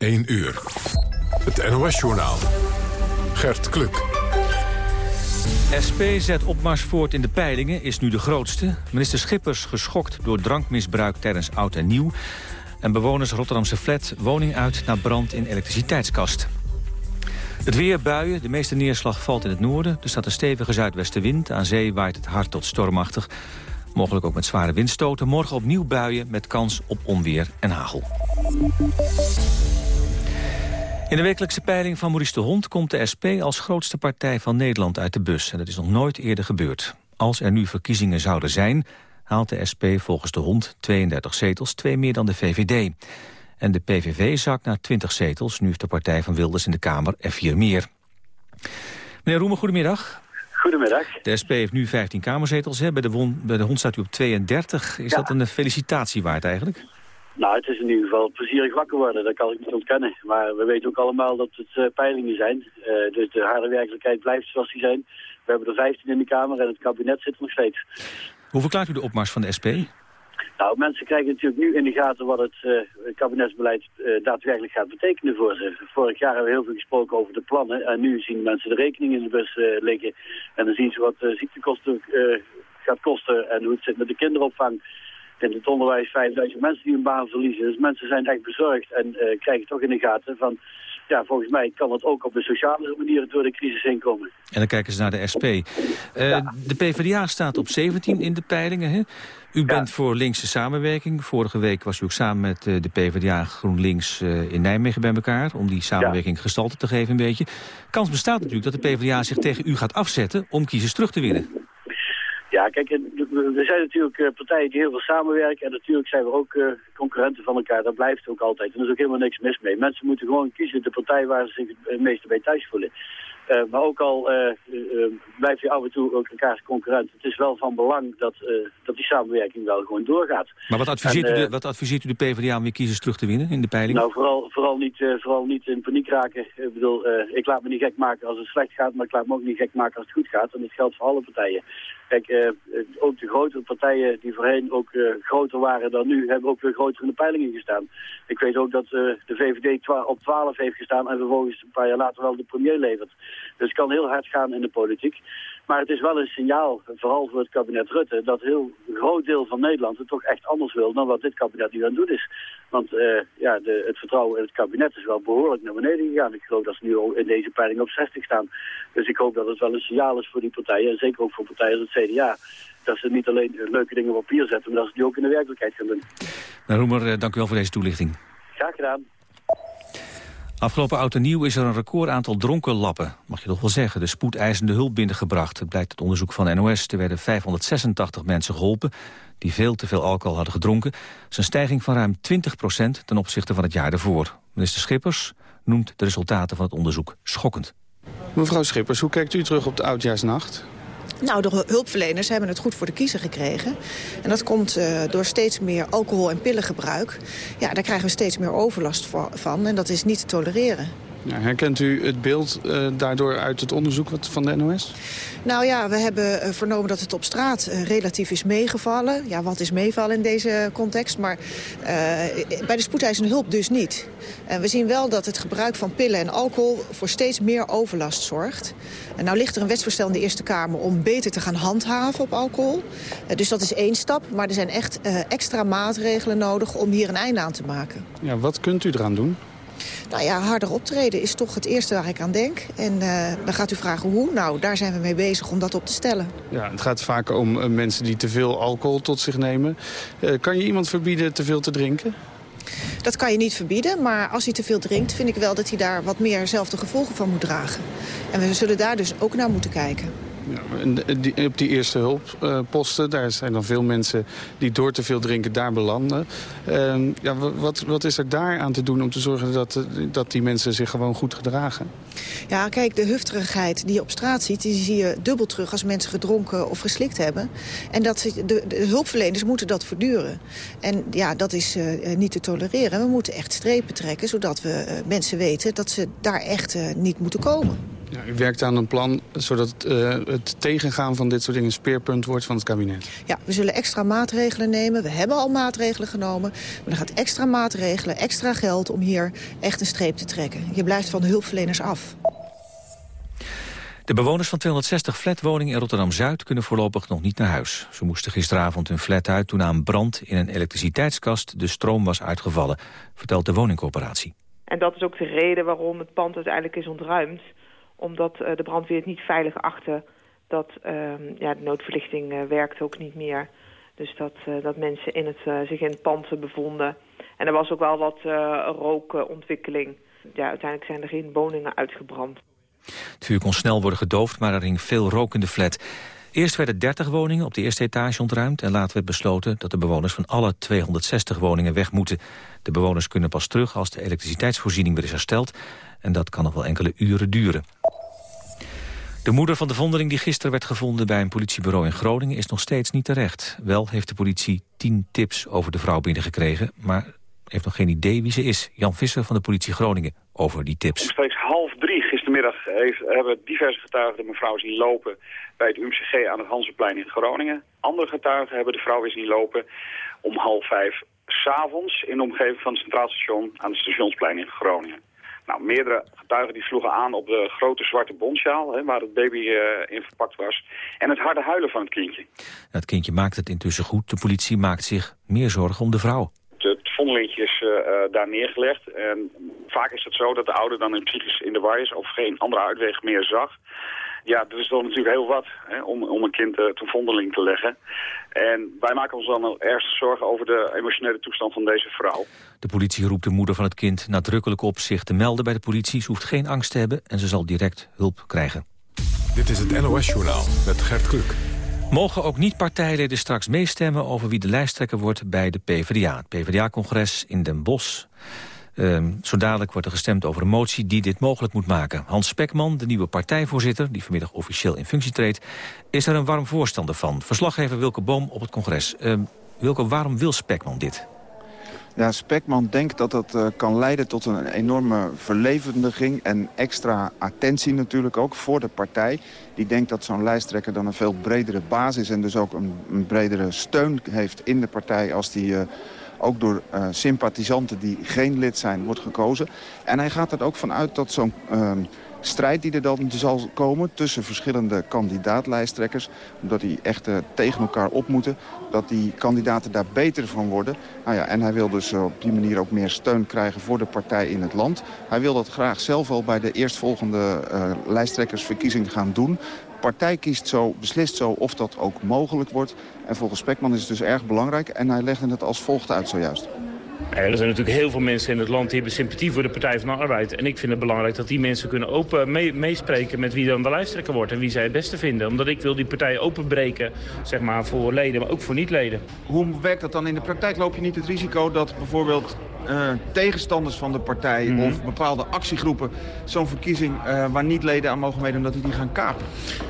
1 uur. Het NOS-journaal. Gert Kluk. SP zet opmars voort in de peilingen, is nu de grootste. Minister Schippers geschokt door drankmisbruik tijdens Oud en Nieuw. En bewoners Rotterdamse flat woning uit na brand in elektriciteitskast. Het weer buien, de meeste neerslag valt in het noorden. Er staat een stevige zuidwestenwind. Aan zee waait het hard tot stormachtig. Mogelijk ook met zware windstoten. Morgen opnieuw buien met kans op onweer en hagel. In de wekelijkse peiling van Maurice de Hond komt de SP als grootste partij van Nederland uit de bus. En dat is nog nooit eerder gebeurd. Als er nu verkiezingen zouden zijn, haalt de SP volgens de Hond 32 zetels, twee meer dan de VVD. En de PVV zakt naar 20 zetels. Nu heeft de partij van Wilders in de Kamer er vier meer. Meneer Roemer, goedemiddag. Goedemiddag. De SP heeft nu 15 kamerzetels. Hè? Bij, de bij de hond staat u op 32. Is dat een felicitatie waard eigenlijk? Nou, het is in ieder geval plezierig wakker worden, dat kan ik niet ontkennen. Maar we weten ook allemaal dat het uh, peilingen zijn. Uh, dus de harde werkelijkheid blijft zoals die zijn. We hebben er 15 in de Kamer en het kabinet zit er nog steeds. Hoe verklaart u de opmars van de SP? Nou, mensen krijgen natuurlijk nu in de gaten wat het uh, kabinetsbeleid uh, daadwerkelijk gaat betekenen voor ze. Vorig jaar hebben we heel veel gesproken over de plannen en nu zien mensen de rekening in de bus uh, liggen. En dan zien ze wat ziektekosten gaat kosten en hoe het zit met de kinderopvang. In het onderwijs 5000 mensen die hun baan verliezen. Dus mensen zijn echt bezorgd en krijgen toch in de gaten van ja, volgens mij kan het ook op een sociale manier door de crisis heen komen. En dan kijken ze naar de SP. Uh, ja. De PvdA staat op 17 in de peilingen. Hè? U bent ja. voor linkse samenwerking. Vorige week was u ook samen met uh, de PvdA GroenLinks uh, in Nijmegen bij elkaar... om die samenwerking ja. gestalte te geven een beetje. Kans bestaat natuurlijk dat de PvdA zich tegen u gaat afzetten... om kiezers terug te winnen. Ja, kijk, we zijn natuurlijk uh, partijen die heel veel samenwerken en natuurlijk zijn we ook uh, concurrenten van elkaar. Dat blijft ook altijd. En er is ook helemaal niks mis mee. Mensen moeten gewoon kiezen de partij waar ze zich het meeste bij thuis voelen. Uh, maar ook al blijf je af en toe ook elkaars concurrent. Het is wel van belang dat, dat die samenwerking wel gewoon doorgaat. Maar wat adviseert, en, u, de, wat adviseert u de PvdA om weer kiezers terug te winnen in de peiling? Nou, vooral, vooral, niet, vooral niet in paniek raken. Ik bedoel, ik laat me niet gek maken als het slecht gaat, maar ik laat me ook niet gek maken als het goed gaat. En dat geldt voor alle partijen. Kijk, uh, ook de grotere partijen die voorheen ook uh, groter waren dan nu, hebben ook weer groter in de peilingen gestaan. Ik weet ook dat uh, de VVD op 12 heeft gestaan en vervolgens een paar jaar later wel de premier levert. Dus het kan heel hard gaan in de politiek. Maar het is wel een signaal, vooral voor het kabinet Rutte, dat heel groot deel van Nederland het toch echt anders wil dan wat dit kabinet nu aan het doen is. Want uh, ja, de, het vertrouwen in het kabinet is wel behoorlijk naar beneden gegaan. Ik geloof dat ze nu al in deze peiling op 60 staan. Dus ik hoop dat het wel een signaal is voor die partijen, en zeker ook voor partijen als het CDA, dat ze niet alleen leuke dingen op papier zetten, maar dat ze die ook in de werkelijkheid gaan doen. Nou, Roemer, dank u wel voor deze toelichting. Graag gedaan. Afgelopen oud en nieuw is er een record aantal dronken lappen. Mag je toch wel zeggen, de spoedeisende hulp binnengebracht. Het blijkt uit onderzoek van NOS. Er werden 586 mensen geholpen die veel te veel alcohol hadden gedronken. Een stijging van ruim 20 procent ten opzichte van het jaar ervoor. Minister Schippers noemt de resultaten van het onderzoek schokkend. Mevrouw Schippers, hoe kijkt u terug op de Oudjaarsnacht? Nou, de hulpverleners hebben het goed voor de kiezer gekregen. En dat komt uh, door steeds meer alcohol- en pillengebruik. Ja, daar krijgen we steeds meer overlast van en dat is niet te tolereren. Ja, herkent u het beeld uh, daardoor uit het onderzoek van de NOS? Nou ja, we hebben uh, vernomen dat het op straat uh, relatief is meegevallen. Ja, wat is meevallen in deze context? Maar bij de spoedeisende hulp dus niet. En we zien wel dat het gebruik van pillen en alcohol voor steeds meer overlast zorgt. En nou ligt er een wetsvoorstel in de Eerste Kamer om beter te gaan handhaven op alcohol. dus dat is één stap, maar er zijn echt extra maatregelen nodig om hier een einde aan te maken. Ja, wat kunt u eraan doen? Nou ja, harder optreden is toch het eerste waar ik aan denk. En uh, dan gaat u vragen hoe? Nou, daar zijn we mee bezig om dat op te stellen. Ja, het gaat vaak om uh, mensen die te veel alcohol tot zich nemen. Uh, kan je iemand verbieden te veel te drinken? Dat kan je niet verbieden, maar als hij te veel drinkt... vind ik wel dat hij daar wat meer zelf de gevolgen van moet dragen. En we zullen daar dus ook naar moeten kijken. Die, op die eerste hulpposten, daar zijn dan veel mensen die door te veel drinken daar belanden. Uh, ja, wat, wat is er daar aan te doen om te zorgen dat, dat die mensen zich gewoon goed gedragen? Ja, kijk, de hufterigheid die je op straat ziet, die zie je dubbel terug als mensen gedronken of geslikt hebben. En dat, de, hulpverleners moeten dat verduren. En ja, dat is uh, niet te tolereren. We moeten echt strepen trekken, zodat we mensen weten dat ze daar echt niet moeten komen. Ja, u werkt aan een plan zodat uh, het tegengaan van dit soort dingen een speerpunt wordt van het kabinet. Ja, we zullen extra maatregelen nemen. We hebben al maatregelen genomen. Maar er gaat extra maatregelen, extra geld om hier echt een streep te trekken. Je blijft van de hulpverleners af. De bewoners van 260 flatwoningen in Rotterdam-Zuid kunnen voorlopig nog niet naar huis. Ze moesten gisteravond hun flat uit toen aan brand in een elektriciteitskast de stroom was uitgevallen, vertelt de woningcorporatie. En dat is ook de reden waarom het pand uiteindelijk is ontruimd. Omdat uh, de brandweer het niet veilig achtte dat uh, ja, de noodverlichting uh, werkte ook niet meer. Dus dat, uh, dat mensen in het, zich in het pand bevonden. En er was ook wel wat rookontwikkeling. Ja, uiteindelijk zijn er geen woningen uitgebrand. Het vuur kon snel worden gedoofd, maar er hing veel rook in de flat. Eerst werden 30 woningen op de eerste etage ontruimd... en later werd besloten dat de bewoners van alle 260 woningen weg moeten. De bewoners kunnen pas terug als de elektriciteitsvoorziening weer is hersteld... en dat kan nog wel enkele uren duren. De moeder van de vondeling die gisteren werd gevonden bij een politiebureau in Groningen is nog steeds niet terecht. Wel heeft de politie tien tips over de vrouw binnengekregen, maar heeft nog geen idee wie ze is. Jan Visser van de politie Groningen over die tips. Omstreeks half drie gistermiddag heeft, hebben diverse getuigen de mevrouw zien lopen bij het UMCG aan het Hansenplein in Groningen. Andere getuigen hebben de vrouw weer zien lopen om half vijf s'avonds in de omgeving van het Centraal Station aan het Stationsplein in Groningen. Nou, meerdere getuigen die sloegen aan op de grote zwarte bondsjaal... Hè, waar het baby uh, in verpakt was. En het harde huilen van het kindje. Het kindje maakt het intussen goed. De politie maakt zich meer zorgen om de vrouw. Het vondelingje is uh, daar neergelegd. En vaak is het zo dat de ouder dan in psychisch in de war is... of geen andere uitweg meer zag. Ja, dat is dan natuurlijk heel wat hè, om, om een kind uh, ten vondeling te leggen. En wij maken ons dan erg zorgen over de emotionele toestand van deze vrouw. De politie roept de moeder van het kind nadrukkelijk op zich te melden bij de politie. Ze hoeft geen angst te hebben en ze zal direct hulp krijgen. Dit is het NOS-journaal met Gert Kluk. Mogen ook niet-partijleden straks meestemmen over wie de lijsttrekker wordt bij de PvdA. Het PvdA-congres in Den Bosch Um, zo dadelijk wordt er gestemd over een motie die dit mogelijk moet maken. Hans Spekman, de nieuwe partijvoorzitter, die vanmiddag officieel in functie treedt, is er een warm voorstander van. Verslaggever Wilke Boom op het congres. Um, Wilke, waarom wil Spekman dit? Ja, Spekman denkt dat dat uh, kan leiden tot een enorme verlevendiging... en extra attentie natuurlijk ook voor de partij. Die denkt dat zo'n lijsttrekker dan een veel bredere basis... en dus ook een, een bredere steun heeft in de partij als die... Uh, ook door uh, sympathisanten die geen lid zijn, wordt gekozen. En hij gaat er ook vanuit dat zo'n uh, strijd die er dan zal komen tussen verschillende kandidaatlijsttrekkers... omdat die echt tegen elkaar op moeten, dat die kandidaten daar beter van worden. Nou ja, en hij wil dus uh, op die manier ook meer steun krijgen voor de partij in het land. Hij wil dat graag zelf al bij de eerstvolgende uh, lijsttrekkersverkiezing gaan doen partij kiest zo, beslist zo of dat ook mogelijk wordt. En volgens Spekman is het dus erg belangrijk. En hij legde het als volgt uit zojuist. Er zijn natuurlijk heel veel mensen in het land die hebben sympathie voor de Partij van de Arbeid. En ik vind het belangrijk dat die mensen kunnen open meespreken met wie dan de lijsttrekker wordt en wie zij het beste vinden. Omdat ik wil die partij openbreken, zeg maar, voor leden, maar ook voor niet-leden. Hoe werkt dat dan in de praktijk? Loop je niet het risico dat bijvoorbeeld uh, tegenstanders van de partij mm -hmm. of bepaalde actiegroepen zo'n verkiezing uh, waar niet leden aan mogen meedoen, dat die die gaan kapen?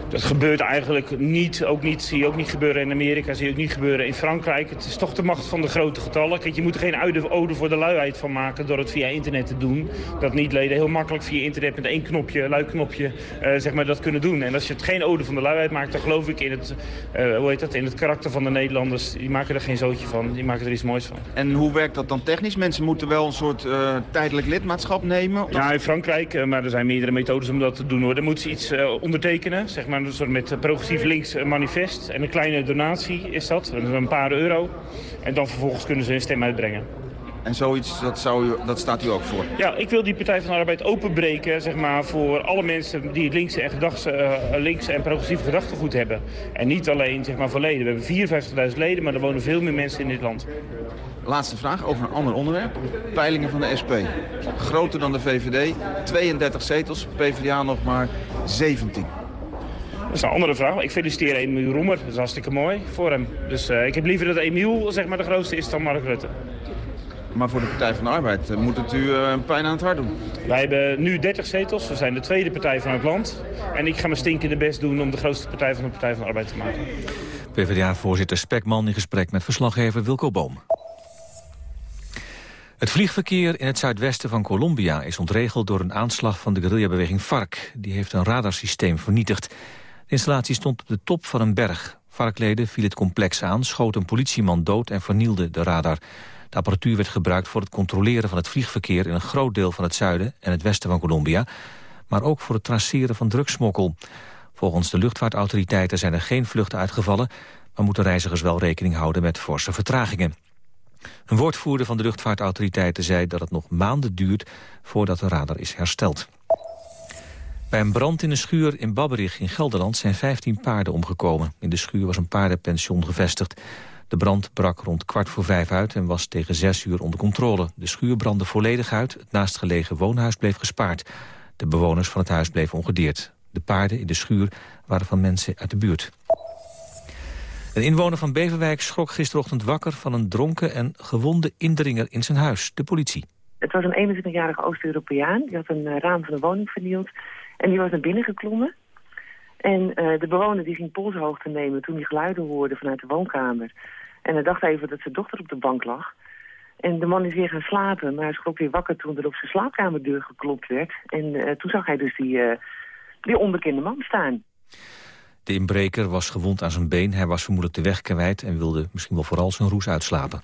Dat gebeurt eigenlijk niet. Ook niet. Zie je ook niet gebeuren in Amerika, zie je ook niet gebeuren in Frankrijk. Het is toch de macht van de grote getallen. Kijk, je moet er geen ode voor de luiheid van maken door het via internet te doen. Dat niet-leden heel makkelijk via internet met één knopje, luiknopje, uh, zeg maar, dat kunnen doen. En als je het geen ode van de luiheid maakt, dan geloof ik in het, hoe heet dat, in het karakter van de Nederlanders. Die maken er geen zootje van, die maken er iets moois van. En hoe werkt dat dan technisch? Mensen moeten wel een soort uh, tijdelijk lidmaatschap nemen? Ja, in Frankrijk, maar er zijn meerdere methodes om dat te doen. Hoor. Dan moeten ze iets ondertekenen, zeg maar een soort met progressief links manifest. En een kleine donatie is dat, een paar euro. En dan vervolgens kunnen ze een stem uitbrengen. En zoiets, dat, zou u, dat staat u ook voor? Ja, ik wil die Partij van de Arbeid openbreken zeg maar, voor alle mensen die linkse en, uh, linkse en progressieve gedachtegoed hebben. En niet alleen zeg maar, voor leden. We hebben 54.000 leden, maar er wonen veel meer mensen in dit land. Laatste vraag over een ander onderwerp. Peilingen van de SP. Groter dan de VVD, 32 zetels, PvdA nog maar 17. Dat is een andere vraag. Ik feliciteer Emiel Roemer. Dat is hartstikke mooi voor hem. Dus uh, ik heb liever dat Emiel zeg maar, de grootste is dan Mark Rutte. Maar voor de Partij van de Arbeid uh, moet het u uh, pijn aan het hart doen. Wij hebben nu 30 zetels. We zijn de tweede partij van het land. En ik ga mijn stinkende best doen om de grootste partij van de Partij van de Arbeid te maken. PvdA-voorzitter Spekman in gesprek met verslaggever Wilco Boom. Het vliegverkeer in het zuidwesten van Colombia is ontregeld door een aanslag van de guerrillabeweging FARC. Die heeft een radarsysteem vernietigd. De installatie stond op de top van een berg. FARC-leden viel het complex aan, schoot een politieman dood en vernielde de radar. De apparatuur werd gebruikt voor het controleren van het vliegverkeer in een groot deel van het zuiden en het westen van Colombia, maar ook voor het traceren van drugsmokkel. Volgens de luchtvaartautoriteiten zijn er geen vluchten uitgevallen, maar moeten reizigers wel rekening houden met forse vertragingen. Een woordvoerder van de luchtvaartautoriteiten zei dat het nog maanden duurt voordat de radar is hersteld. Bij een brand in een schuur in Babberich in Gelderland zijn 15 paarden omgekomen. In de schuur was een paardenpension gevestigd. De brand brak rond kwart voor vijf uit en was tegen zes uur onder controle. De schuur brandde volledig uit, het naastgelegen woonhuis bleef gespaard. De bewoners van het huis bleven ongedeerd. De paarden in de schuur waren van mensen uit de buurt. Een inwoner van Beverwijk schrok gisterochtend wakker van een dronken en gewonde indringer in zijn huis, de politie. Het was een 21-jarige Oost-Europeaan. Die had een uh, raam van de woning vernield. En die was naar binnen geklommen. En uh, de bewoner die ging polshoogte nemen toen hij geluiden hoorde vanuit de woonkamer. En hij dacht even dat zijn dochter op de bank lag. En de man is weer gaan slapen, maar hij schrok weer wakker toen er op zijn slaapkamerdeur geklopt werd. En uh, toen zag hij dus die, die onbekende man staan. De inbreker was gewond aan zijn been. Hij was vermoedelijk de weg kwijt en wilde misschien wel vooral zijn roes uitslapen.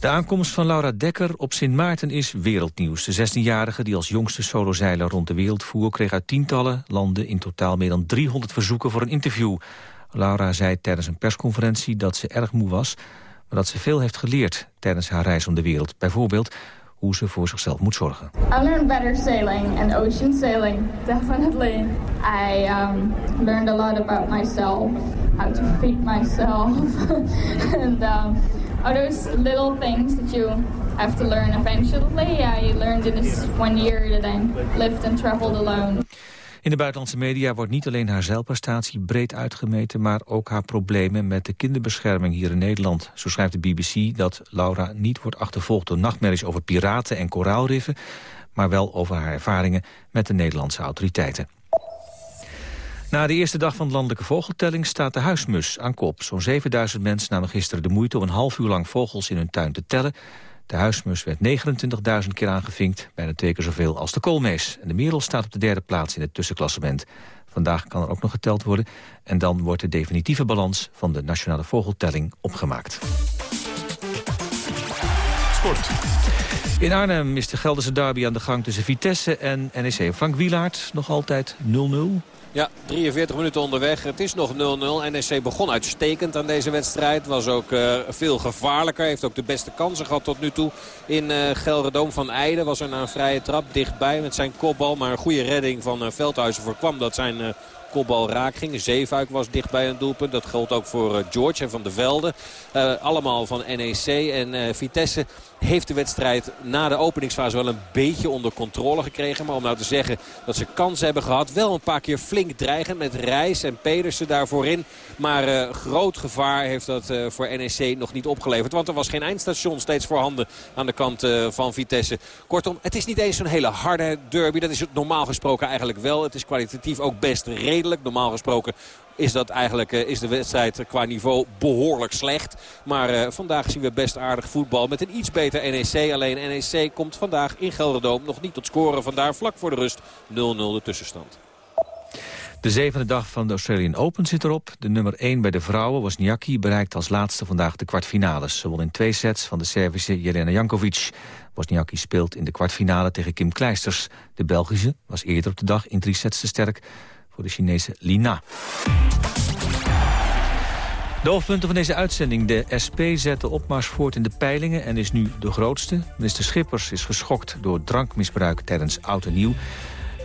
De aankomst van Laura Dekker op Sint Maarten is wereldnieuws. De 16-jarige die als jongste solozeiler rond de wereld voer... kreeg uit tientallen landen in totaal meer dan 300 verzoeken voor een interview. Laura zei tijdens een persconferentie dat ze erg moe was... maar dat ze veel heeft geleerd tijdens haar reis om de wereld. Bijvoorbeeld hoe ze voor zichzelf moet zorgen. I learned better sailing and ocean sailing, definitely. I um, learned a lot about myself, how to feed myself, and um, all those little things that you have to learn eventually. I learned in this one year that I lived and traveled alone. In de buitenlandse media wordt niet alleen haar zeilprestatie breed uitgemeten... maar ook haar problemen met de kinderbescherming hier in Nederland. Zo schrijft de BBC dat Laura niet wordt achtervolgd door nachtmerries over piraten en koraalriffen... maar wel over haar ervaringen met de Nederlandse autoriteiten. Na de eerste dag van de landelijke vogeltelling staat de huismus aan kop. Zo'n 7000 mensen namen gisteren de moeite om een half uur lang vogels in hun tuin te tellen. De huismus werd 29.000 keer aangevinkt, bijna twee keer zoveel als de koolmees. En de merel staat op de derde plaats in het tussenklassement. Vandaag kan er ook nog geteld worden. En dan wordt de definitieve balans van de nationale vogeltelling opgemaakt. Sport. In Arnhem is de Gelderse derby aan de gang tussen Vitesse en NEC. Frank Wielaert nog altijd 0-0. Ja, 43 minuten onderweg. Het is nog 0-0. NEC begon uitstekend aan deze wedstrijd. Was ook uh, veel gevaarlijker. Heeft ook de beste kansen gehad tot nu toe. In uh, van Eijden was er na een vrije trap dichtbij met zijn kopbal. Maar een goede redding van uh, Veldhuizen voorkwam dat zijn... Kopbal raak ging. Zeefuik was dichtbij een doelpunt. Dat geldt ook voor George en Van de Velde. Allemaal van NEC en Vitesse heeft de wedstrijd na de openingsfase wel een beetje onder controle gekregen. Maar om nou te zeggen dat ze kans hebben gehad. Wel een paar keer flink dreigen met Reis en Pedersen daarvoor in. Maar uh, groot gevaar heeft dat uh, voor NEC nog niet opgeleverd. Want er was geen eindstation steeds voorhanden aan de kant uh, van Vitesse. Kortom, het is niet eens zo'n hele harde derby. Dat is het normaal gesproken eigenlijk wel. Het is kwalitatief ook best redelijk. Normaal gesproken is, dat eigenlijk, uh, is de wedstrijd qua niveau behoorlijk slecht. Maar uh, vandaag zien we best aardig voetbal met een iets beter NEC. Alleen NEC komt vandaag in Gelderdoom nog niet tot scoren. Vandaar vlak voor de rust 0-0 de tussenstand. De zevende dag van de Australian Open zit erop. De nummer 1 bij de vrouwen, Wozniacki, bereikt als laatste vandaag de kwartfinales. Ze won in twee sets van de Servische Jelena Jankovic. Wozniacki speelt in de kwartfinale tegen Kim Kleisters. De Belgische was eerder op de dag in drie sets te sterk voor de Chinese Lina. De hoofdpunten van deze uitzending. De SP zet de opmars voort in de peilingen en is nu de grootste. Minister Schippers is geschokt door drankmisbruik tijdens Oud en Nieuw.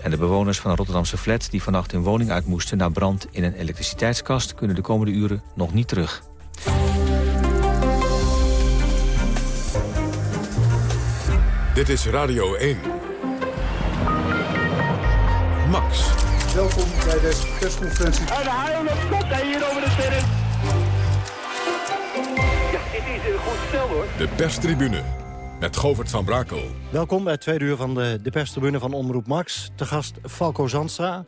En de bewoners van een Rotterdamse flat die vannacht hun woning uit moesten... na brand in een elektriciteitskast kunnen de komende uren nog niet terug. Dit is Radio 1. Max. Welkom bij deze persconferentie. En de haal op kop hier over de terrein. Ja, dit is een goed stel hoor. De perstribune met Govert van Brakel. Welkom bij het tweede uur van de, de perstribune van Omroep Max. Te gast Falco Zandstra,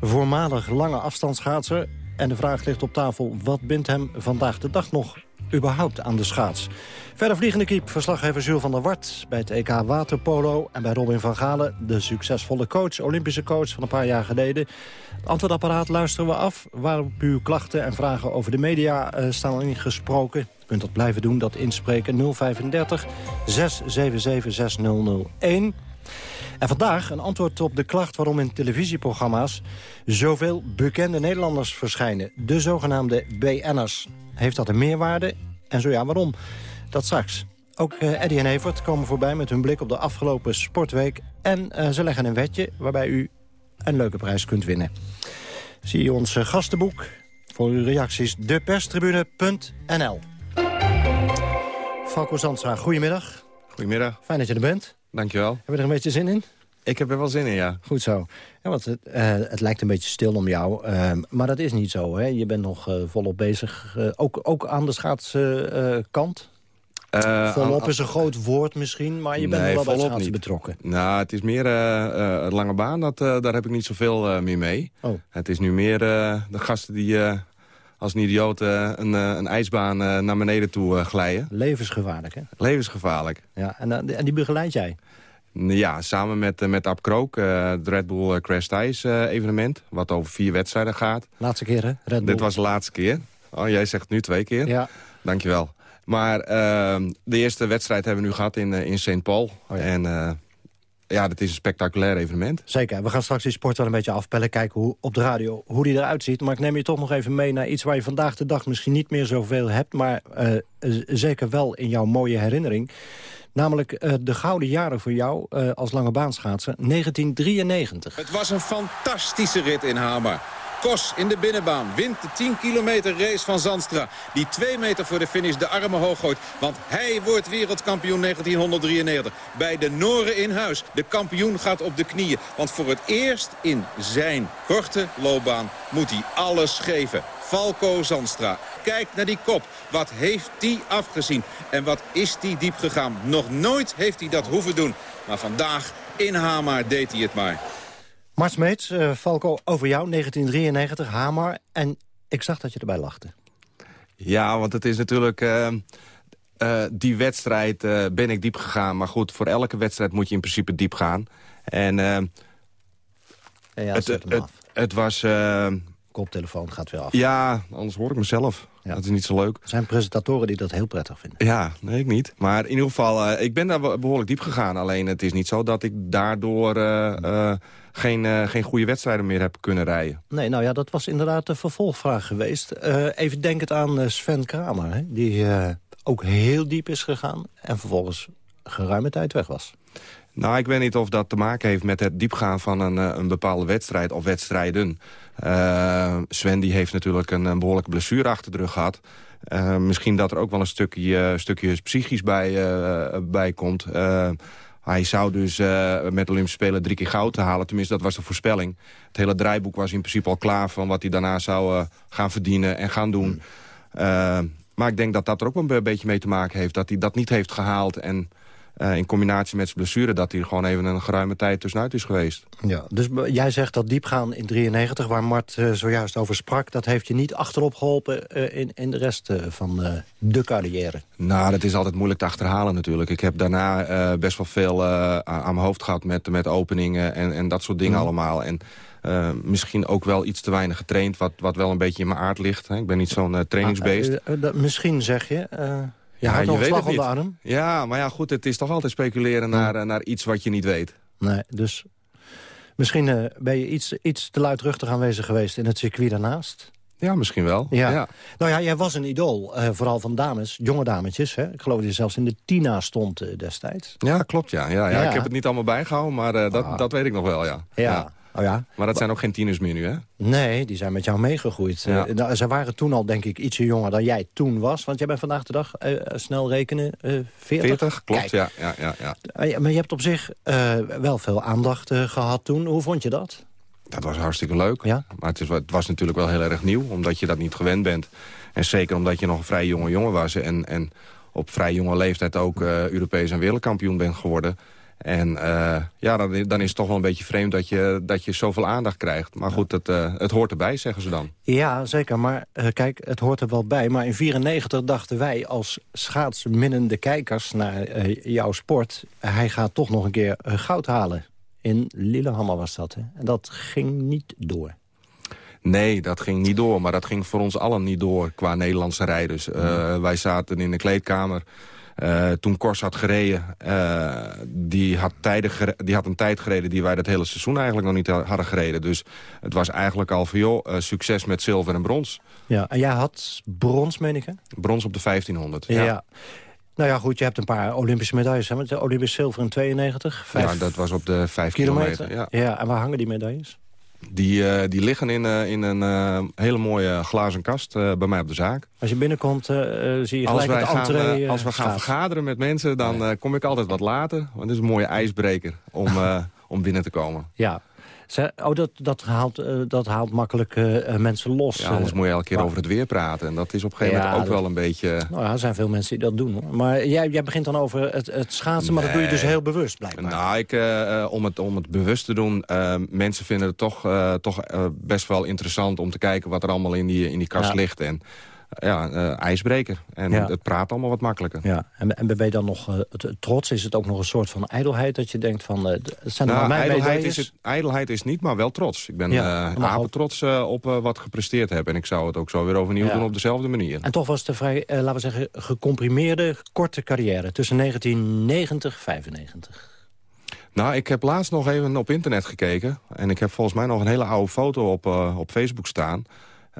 voormalig lange afstandsschaatser. En de vraag ligt op tafel, wat bindt hem vandaag de dag nog überhaupt aan de schaats? Verder vliegende kiep, verslaggever Jules van der Wart... bij het EK Waterpolo en bij Robin van Galen... de succesvolle coach, Olympische coach van een paar jaar geleden. Het antwoordapparaat luisteren we af... waarop uw klachten en vragen over de media uh, staan ingesproken. U kunt dat blijven doen, dat inspreken 035 677 6001... En vandaag een antwoord op de klacht waarom in televisieprogramma's... zoveel bekende Nederlanders verschijnen. De zogenaamde BN'ers. Heeft dat een meerwaarde? En zo ja, waarom? Dat straks. Ook uh, Eddie en Evert komen voorbij met hun blik op de afgelopen sportweek. En uh, ze leggen een wetje waarbij u een leuke prijs kunt winnen. Zie je ons uh, gastenboek. Voor uw reacties deperstribune.nl Falco Zandstra, goedemiddag. Goedemiddag. Fijn dat je er bent. Dankjewel. Heb je er een beetje zin in? Ik heb er wel zin in, ja. Goed zo. Ja, want het, uh, het lijkt een beetje stil om jou. Uh, maar dat is niet zo, hè? Je bent nog uh, volop bezig. ook, ook aan de schaatskant? volop is een groot woord misschien, maar je bent nee, wel bij schaatsen niet. betrokken. Nou, het is meer het lange baan. Dat, daar heb ik niet zoveel meer mee. Oh. Het is nu meer de gasten die als een idioot een, een ijsbaan naar beneden toe glijden. Levensgevaarlijk, hè? Levensgevaarlijk. Ja, en, en die begeleid jij? Ja, samen met, met Ab Krook, uh, het Red Bull Crash Ice uh, evenement. Wat over vier wedstrijden gaat. Laatste keer, hè? Red Bull. Dit was de laatste keer. Oh, jij zegt nu twee keer. Ja. Dankjewel. Maar uh, de eerste wedstrijd hebben we nu gehad in, in St. Paul. Oh, ja. En ja, dat is een spectaculair evenement. Zeker. We gaan straks die sport wel een beetje afpellen. Kijken hoe, op de radio hoe die eruit ziet. Maar ik neem je toch nog even mee naar iets waar je vandaag de dag misschien niet meer zoveel hebt. Maar zeker wel in jouw mooie herinnering. Namelijk uh, de gouden jaren voor jou uh, als lange baanschaatser, 1993. Het was een fantastische rit in Hamer. Kos in de binnenbaan wint de 10 kilometer race van Zandstra. Die twee meter voor de finish de armen hoog gooit. Want hij wordt wereldkampioen 1993. Bij de Noren in huis. De kampioen gaat op de knieën. Want voor het eerst in zijn korte loopbaan moet hij alles geven. Falco Zandstra. Kijk naar die kop. Wat heeft die afgezien? En wat is die diep gegaan? Nog nooit heeft hij dat hoeven doen. Maar vandaag in Hamar deed hij het maar. Mart Smeets, uh, Falco, over jou, 1993, Hamar. En ik zag dat je erbij lachte. Ja, want het is natuurlijk... Uh, uh, die wedstrijd ben ik diep gegaan. Maar goed, voor elke wedstrijd moet je in principe diep gaan. En ja, het, het, het, het, was... koptelefoon gaat weer af. Ja, anders hoor ik mezelf. Ja. Dat is niet zo leuk. Er zijn presentatoren die dat heel prettig vinden. Ja, nee, ik niet. Maar in ieder geval, uh, ik ben daar behoorlijk diep gegaan. Alleen het is niet zo dat ik daardoor uh, uh, geen, geen goede wedstrijden meer heb kunnen rijden. Nee, nou ja, dat was inderdaad de vervolgvraag geweest. even denkend aan Sven Kramer, hè, die ook heel diep is gegaan... en vervolgens geruime tijd weg was. Nou, ik weet niet of dat te maken heeft met het diepgaan van een, een bepaalde wedstrijd of wedstrijden. Uh, Sven die heeft natuurlijk een, een, behoorlijke blessure achter de rug gehad. Uh, misschien dat er ook wel een stukje, stukje psychisch bij, uh, bij komt. hij zou dus met de Olympische Spelen drie keer goud halen. Tenminste, dat was de voorspelling. Het hele draaiboek was in principe al klaar... van wat hij daarna zou gaan verdienen en gaan doen. Mm. maar ik denk dat dat er ook wel een beetje mee te maken heeft. Dat hij dat niet heeft gehaald en... Uh, in combinatie met zijn blessure... dat hij gewoon even een geruime tijd tussenuit is geweest. Ja, dus jij zegt dat diepgaan in 93, waar Mart uh, zojuist over sprak... dat heeft je niet achterop geholpen uh, in, in de rest van de carrière? Nou, dat is altijd moeilijk te achterhalen natuurlijk. Ik heb daarna best wel veel aan mijn hoofd gehad met, met openingen... en, en dat soort dingen Mhm. allemaal. En misschien ook wel iets te weinig getraind... wat, wat wel een beetje in mijn aard ligt. Hè. Ik ben niet zo'n trainingsbeest. Ah, misschien zeg je... Ja, je weet het niet. de arm. Ja, maar ja, goed, het is toch altijd speculeren naar, naar iets wat je niet weet. Nee, dus misschien uh, ben je iets, iets te luidruchtig aanwezig geweest in het circuit daarnaast. Ja, misschien wel. Ja. ja. Nou ja, jij was een idool, uh, vooral van dames, jonge dametjes. Hè? Ik geloof dat je zelfs in de Tina stond uh, destijds. Ja, klopt, ja. Ja, ja. Ja. Ik heb het niet allemaal bijgehouden, maar dat, Ah. dat weet ik nog wel, ja. Ja. Oh ja. Maar dat zijn ook geen tieners meer nu, hè? Nee, die zijn met jou meegegroeid. Ja. Uh, nou, ze waren toen al, denk ik, ietsje jonger dan jij toen was. Want jij bent vandaag de dag, uh, snel rekenen, uh, 40? 40, klopt, ja. ja, ja, ja. Uh, maar je hebt op zich wel veel aandacht gehad toen. Hoe vond je dat? Dat was hartstikke leuk. Ja? Maar het, is, het was natuurlijk wel heel erg nieuw, omdat je dat niet gewend bent. En zeker omdat je nog een vrij jonge jongen was. En, en op vrij jonge leeftijd ook Europees en wereldkampioen bent geworden. En uh, ja, dan, dan, is het toch wel een beetje vreemd dat je, dat je zoveel aandacht krijgt. Maar goed, het, uh, het hoort erbij, zeggen ze dan. Ja, zeker. Maar uh, kijk, het hoort er wel bij. Maar in 94 dachten wij als schaatsminnende kijkers naar jouw sport... hij gaat toch nog een keer goud halen. In Lillehammer was dat, hè? En dat ging niet door. Nee, dat ging niet door. Maar dat ging voor ons allen niet door qua Nederlandse rijders. Wij zaten in de kleedkamer. Uh, toen Kors had gereden, uh, die, had tijden die had een tijd gereden... die wij dat hele seizoen eigenlijk nog niet hadden gereden. Dus het was eigenlijk al van, joh, succes met zilver en brons. Ja, en jij had brons, meen ik, hè? Brons op de 1500, ja. ja. Nou ja, goed, je hebt een paar Olympische medailles. Hè? Met de Olympisch zilver in 92. Vijf... Ja, dat was op de 5 kilometer. kilometer ja. ja, en waar hangen die medailles? Die, uh, die liggen in, uh, in een uh, hele mooie glazen kast bij mij op de zaak. Als je binnenkomt, zie je als gelijk het entree. Gaan, als we gaan vergaderen met mensen, dan kom ik altijd wat later. Want het is een mooie ijsbreker om, om binnen te komen. Ja, oh, dat, dat, haalt, uh, dat haalt makkelijk uh, mensen los. Ja, anders moet je elke keer over het weer praten. En dat is op een gegeven moment ook wel een beetje... Nou ja, er zijn veel mensen die dat doen. Hoor. Maar jij, jij begint dan over het, het schaatsen, maar dat doe je dus heel bewust blijkbaar. Nou, ik, uh, om, het, om het bewust te doen... mensen vinden het toch, toch best wel interessant om te kijken... wat er allemaal in die, in die kast ja. ligt. En ja, uh, ijsbreker. En het praat allemaal wat makkelijker. Ja. En, en ben je dan nog uh, trots? Is het ook nog een soort van ijdelheid dat je denkt van... Uh, het zijn nou, mijn ijdelheid is, het, ijdelheid is niet, maar wel trots. Ik ben ja, trots op wat gepresteerd heb. En ik zou het ook zo weer overnieuw ja. doen op dezelfde manier. En toch was het een vrij, laten we zeggen, gecomprimeerde, korte carrière. Tussen 1990 en 95. Nou, ik heb laatst nog even op internet gekeken. En ik heb volgens mij nog een hele oude foto op, op Facebook staan...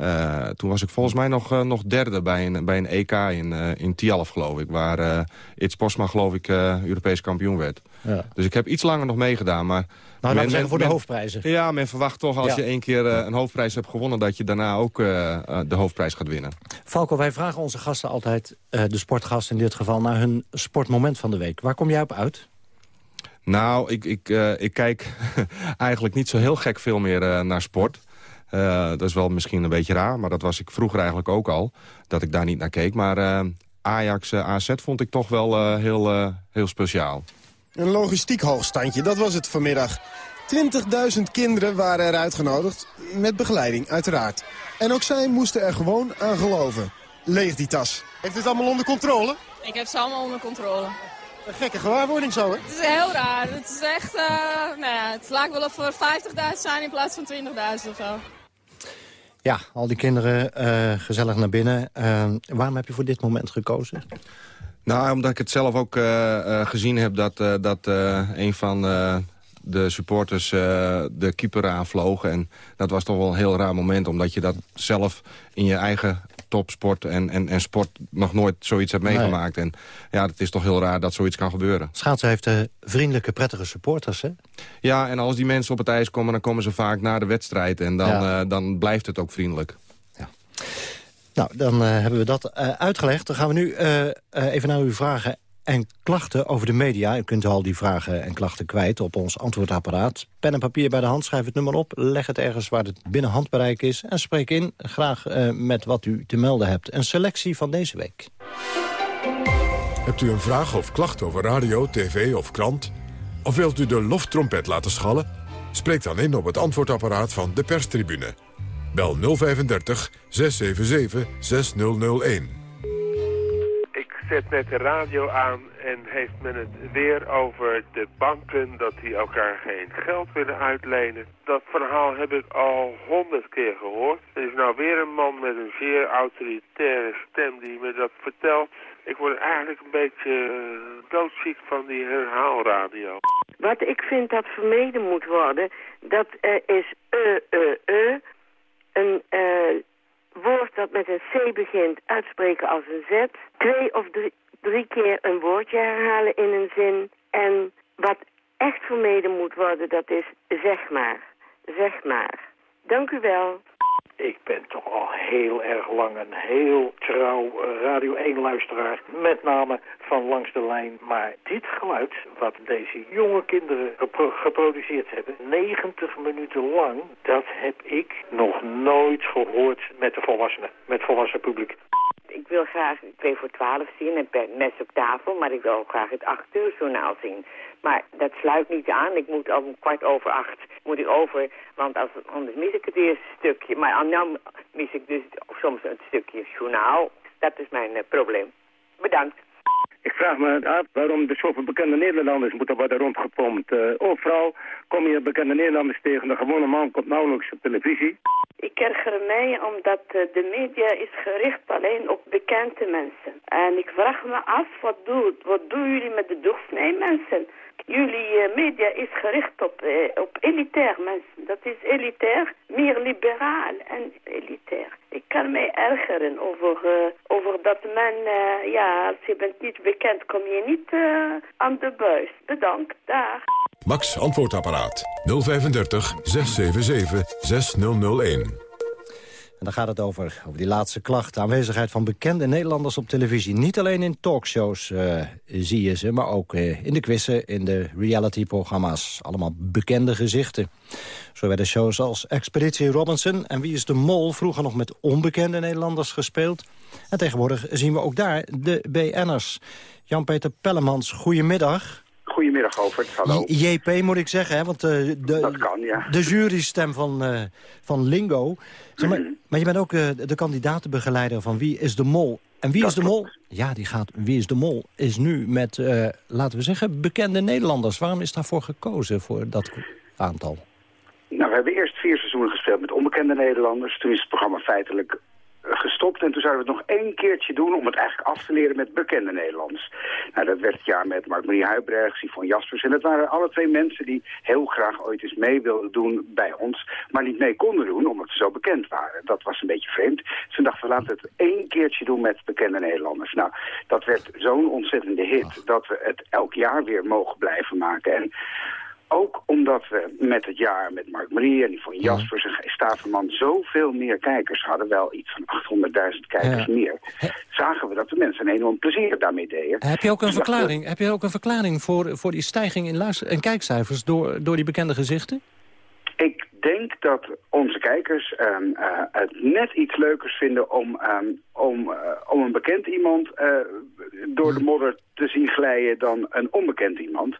Uh, toen was ik volgens mij nog, uh, nog derde bij een, bij een EK in, uh, in Tialf, geloof ik. Waar uh, Its Posma, geloof ik, Europees kampioen werd. Ja. Dus ik heb iets langer nog meegedaan. Maar nou, men, voor de hoofdprijzen. Ja, men verwacht toch als ja. je één keer een hoofdprijs hebt gewonnen... dat je daarna ook de hoofdprijs gaat winnen. Falco, wij vragen onze gasten altijd, de sportgasten in dit geval... naar hun sportmoment van de week. Waar kom jij op uit? Nou, ik, ik, ik kijk eigenlijk niet zo heel gek veel meer naar sport... Uh, dat is wel misschien een beetje raar, maar dat was ik vroeger eigenlijk ook al. Dat ik daar niet naar keek. Maar uh, Ajax uh, AZ vond ik toch wel heel, heel speciaal. Een logistiek hoogstandje, dat was het vanmiddag. 20.000 kinderen waren er uitgenodigd, met begeleiding uiteraard. En ook zij moesten er gewoon aan geloven. Leeg die tas. Heeft het allemaal onder controle? Ik heb ze allemaal onder controle. Een gekke gewaarwording zo, hè? Het is heel raar. Het is echt, nou ja, het lijkt wel of er 50.000 zijn in plaats van 20.000 of zo. Ja, al die kinderen uh, gezellig naar binnen. Uh, waarom heb je voor dit moment gekozen? Nou, omdat ik het zelf ook uh, gezien heb dat, dat een van de supporters de keeper aanvloog. En dat was toch wel een heel raar moment, omdat je dat zelf in je eigen topsport en, en, en sport nog nooit zoiets hebt meegemaakt. En ja, het is toch heel raar dat zoiets kan gebeuren. Schaatsen heeft uh, vriendelijke, prettige supporters, hè? Ja, en als die mensen op het ijs komen, dan komen ze vaak na de wedstrijd. En dan, ja. uh, dan blijft het ook vriendelijk. Ja. Nou, dan uh, hebben we dat uitgelegd. Dan gaan we nu even naar uw vragen en klachten over de media. U kunt al die vragen en klachten kwijt op ons antwoordapparaat. Pen en papier bij de hand, schrijf het nummer op. Leg het ergens waar het binnen handbereik is. En spreek in, graag uh, met wat u te melden hebt. Een selectie van deze week. Hebt u een vraag of klacht over radio, tv of krant? Of wilt u de loftrompet laten schallen? Spreek dan in op het antwoordapparaat van de perstribune. Bel 035 677 6001 zet net de radio aan en heeft men het weer over de banken, dat die elkaar geen geld willen uitlenen. Dat verhaal heb ik al honderd keer gehoord. Er is nou weer een man met een zeer autoritaire stem die me dat vertelt. Ik word eigenlijk een beetje uh, doodziek van die herhaalradio. Wat ik vind dat vermeden moet worden, dat is uh, uh, een woord dat met een C begint uitspreken als een Z. Twee of drie, drie keer een woordje herhalen in een zin. En wat echt vermeden moet worden, dat is zeg maar. Zeg maar. Dank u wel. Ik ben toch al heel erg lang een heel trouw eh, Radio 1-luisteraar. Met name van langs de lijn. Maar dit geluid, wat deze jonge kinderen gepro geproduceerd hebben... 90 minuten lang, dat heb ik nog nooit gehoord met de volwassenen. Met volwassen publiek. Ik wil graag 2 voor 12 zien en per mes op tafel, maar ik wil ook graag het 8 uur journaal zien. Maar dat sluit niet aan. Ik moet om kwart over acht moet ik over, want als, anders mis ik het eerste stukje. Maar nou mis ik dus soms een stukje journaal. Dat is mijn uh, probleem. Bedankt. Ik vraag me af waarom er zoveel bekende Nederlanders moeten worden rondgepompt. Uh, overal kom je bekende Nederlanders tegen. De gewone man komt nauwelijks op televisie. Ik erger mij omdat uh, de media is gericht alleen op bekende mensen. En ik vraag me af, wat, doet, wat doen jullie met de mensen? Jullie uh, media is gericht op, uh, op elitair mensen. Dat is elitair, meer liberaal en elitair. Ik kan mij ergeren over, uh, over dat men, ja, als je bent niet bekend, kom je niet aan de buis. Bedankt, daar. Max Antwoordapparaat 035 677 6001. En dan gaat het over, over die laatste klacht. De aanwezigheid van bekende Nederlanders op televisie. Niet alleen in talkshows uh, zie je ze, maar ook uh, in de quizzen, in de reality-programma's. Allemaal bekende gezichten. Zo werden shows als Expeditie Robinson en Wie is de Mol... vroeger nog met onbekende Nederlanders gespeeld. En tegenwoordig zien we ook daar de BN'ers. Jan-Peter Pellemans, goedemiddag. Goedemiddag, Overt. Hallo. JP moet ik zeggen, hè? want uh, de, dat kan, ja. de jurystem van, uh, van Lingo. Zeg maar, mm -hmm. maar je bent ook uh, de kandidatenbegeleider van Wie is de Mol? En Wie dat is de Mol? Ja, die gaat Wie is de Mol is nu met, laten we zeggen, bekende Nederlanders. Waarom is daarvoor gekozen, voor dat aantal? Nou, we hebben eerst vier seizoenen gespeeld met onbekende Nederlanders. Toen is het programma feitelijk gestopt. En toen zouden we het nog één keertje doen om het eigenlijk af te leren met bekende Nederlands. Nou, dat werd het jaar met Mark-Marie Huibrecht, Sifon Jaspers. En dat waren alle twee mensen die heel graag ooit eens mee wilden doen bij ons. Maar niet mee konden doen, omdat ze zo bekend waren. Dat was een beetje vreemd. Dus toen dachten we, laten we het één keertje doen met bekende Nederlanders. Nou, dat werd zo'n ontzettende hit dat we het elk jaar weer mogen blijven maken. En ook omdat we met het jaar met Mark Marie en die van Jaspers en Staverman zoveel meer kijkers hadden, wel iets van 800.000 kijkers ja. meer, zagen we dat de mensen een enorm plezier daarmee deden. Heb je ook een verklaring, heb je ook een verklaring voor, voor die stijging in luister en kijkcijfers door, door die bekende gezichten? Ik denk dat onze kijkers um, uh, het net iets leukers vinden om, um, om, uh, om een bekend iemand uh, door de modder te zien glijden dan een onbekend iemand.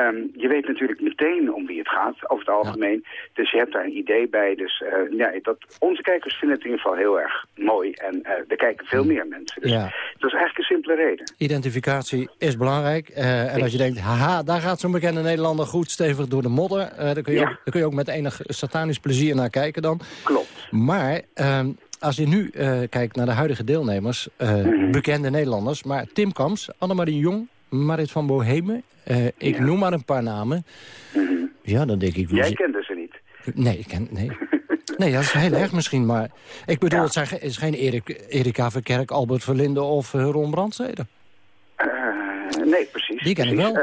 Um, je weet natuurlijk meteen om wie het gaat, over het algemeen. Ja. Dus je hebt daar een idee bij. Dus ja, dat, onze kijkers vinden het in ieder geval heel erg mooi. En er kijken veel meer mensen. Dus ja. dat is eigenlijk een simpele reden. Identificatie is belangrijk. en als je denkt, haha, daar gaat zo'n bekende Nederlander goed stevig door de modder. dan, kun je ja. ook, dan kun je ook met enig satanisch plezier naar kijken dan. Klopt. Maar um, als je nu uh, kijkt naar de huidige deelnemers, uh, mm -hmm. bekende Nederlanders... maar Tim Kams, Annemarie Jong, Marit van Bohemen... Uh, ik ja. noem maar een paar namen. -hmm. Ja, dan denk ik... Jij ze... kende ze niet? Nee, ik ken... Nee. Nee, dat is heel erg misschien, maar ik bedoel, ja. het zijn, is geen Erik, Erika Verkerk, Albert Verlinde of Ron Brandstede. Nee, precies. Die ken precies. ik wel.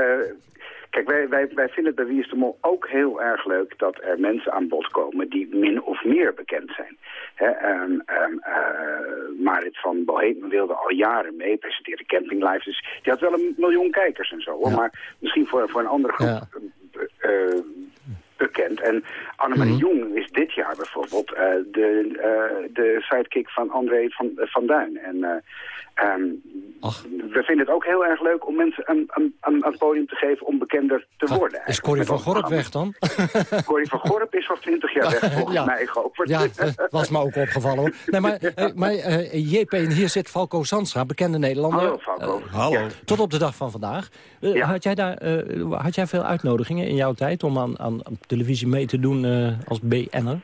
Kijk, wij, wij, wij vinden het bij Wie is de Mol ook heel erg leuk dat er mensen aan bod komen die min of meer bekend zijn. He, um, um, uh, Marit van Bohemen wilde al jaren mee, presenteerde Camping Live. Dus die had wel een miljoen kijkers en zo. Hoor. Ja. Maar misschien voor, voor een andere groep ja. uh, bekend. En Annemarie mm -hmm. Jong is dit jaar bijvoorbeeld uh, de, uh, de sidekick van André van, uh, van Duin. En um, we vinden het ook heel erg leuk om mensen een, een, een, een podium te geven om bekender te Wat, worden. Is Corrie van Gorp weg dan? Corrie van Gorp is al twintig jaar weg volgens ja. mij, Govert. Ja, was me ook opgevallen hoor. Nee, maar maar JP, en hier zit Falco Zandstra, bekende Nederlander. Hallo Falco. Hallo. Tot op de dag van vandaag. Ja. Had, jij daar, had jij veel uitnodigingen in jouw tijd om aan, aan televisie mee te doen uh, als BN'er?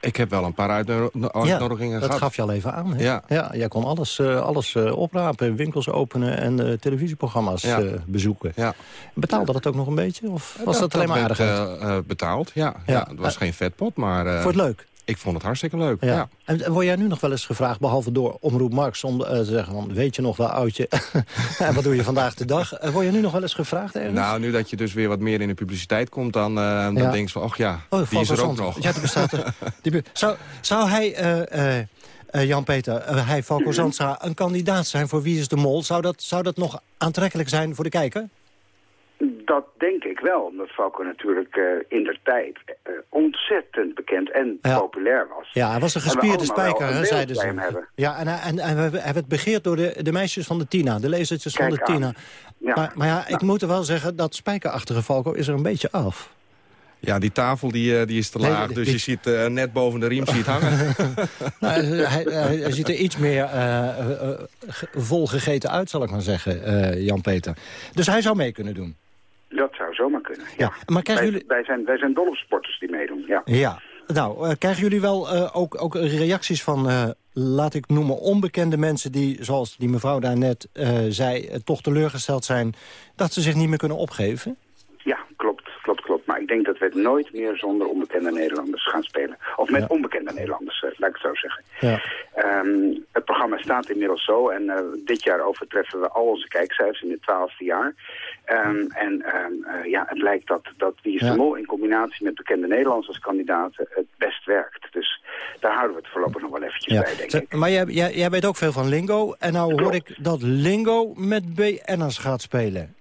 Ik heb wel een paar uitnodigingen ja, gehad. dat gaf je al even aan. Hè? Ja. ja, jij kon alles, uh, alles oprapen, winkels openen en televisieprogramma's ja. bezoeken. Ja. Betaalde dat ook nog een beetje? Of was dat, dat alleen maar aardig? betaald, ja. ja. ja. Het was geen vetpot, maar... Voor het leuk? Ik vond het hartstikke leuk, ja. ja. En, word jij nu nog wel eens gevraagd, behalve door Omroep Max... om uh, te zeggen, van, weet je nog wel, oudje, en wat doe je vandaag de dag? Uh, word je nu nog wel eens gevraagd ergens? Nou, nu dat je dus weer wat meer in de publiciteit komt... dan, uh, dan ja. denk je van, ach ja, oh, die is er ook nog. Ja, die bestaat er. die zou, zou hij... Uh, Jan-Peter, uh, hij, Falco Zandstra, een kandidaat zijn voor Wie is de Mol? Zou dat, zou dat nog aantrekkelijk zijn voor de kijker? Dat denk ik wel, omdat Falco natuurlijk uh, in de tijd uh, ontzettend bekend en Ja. populair was. Ja, hij was een En we gespierde spijker, een hè, zeiden ze. hebben. Ja, en, hij- en, en hij hij werd begeerd door de, de meisjes van de Tina, de lezertjes van de aan. Tina. Ja. Maar, maar ja, ik moet er wel zeggen, dat spijkerachtige Falco is er een beetje af. Ja, die tafel die, eh, die is te Nee, laag, dus die- je ziet eh, net boven de riem ziet hangen. Nou, hij, hij, hij ziet er iets meer eh, eh, eh, ge- volgegeten uit, zal ik maar zeggen, eh, Jan-Peter. Dus hij zou mee kunnen doen. Dat zou zomaar kunnen, ja. Maar krijgen wij, jullie... wij, zijn, wij zijn dol op sporters die meedoen, ja. Ja, nou, eh, krijgen jullie wel eh, ook, ook reacties van, eh, laat ik noemen, onbekende mensen... die, zoals die mevrouw daar net zei, toch teleurgesteld zijn... dat ze zich niet meer kunnen opgeven? Ja, klopt, klopt, klopt. Maar ik denk dat we het nooit meer zonder onbekende Nederlanders gaan spelen. Of met Ja. onbekende Nederlanders, eh, laat ik het zo zeggen. Ja. Ehm, het programma staat inmiddels zo en eh, dit jaar overtreffen we al onze kijkcijfers in het twaalfde jaar. Ehm, en ehm, eh, ja, het lijkt dat, dat Wie is Ja. de Mol in combinatie met bekende Nederlanders als kandidaten het best werkt. Dus daar houden we het voorlopig nog wel eventjes Ja. bij, denk ik. Maar jij, jij, jij weet ook veel van Lingo. En nou hoor ik dat Lingo met BN'ers gaat spelen.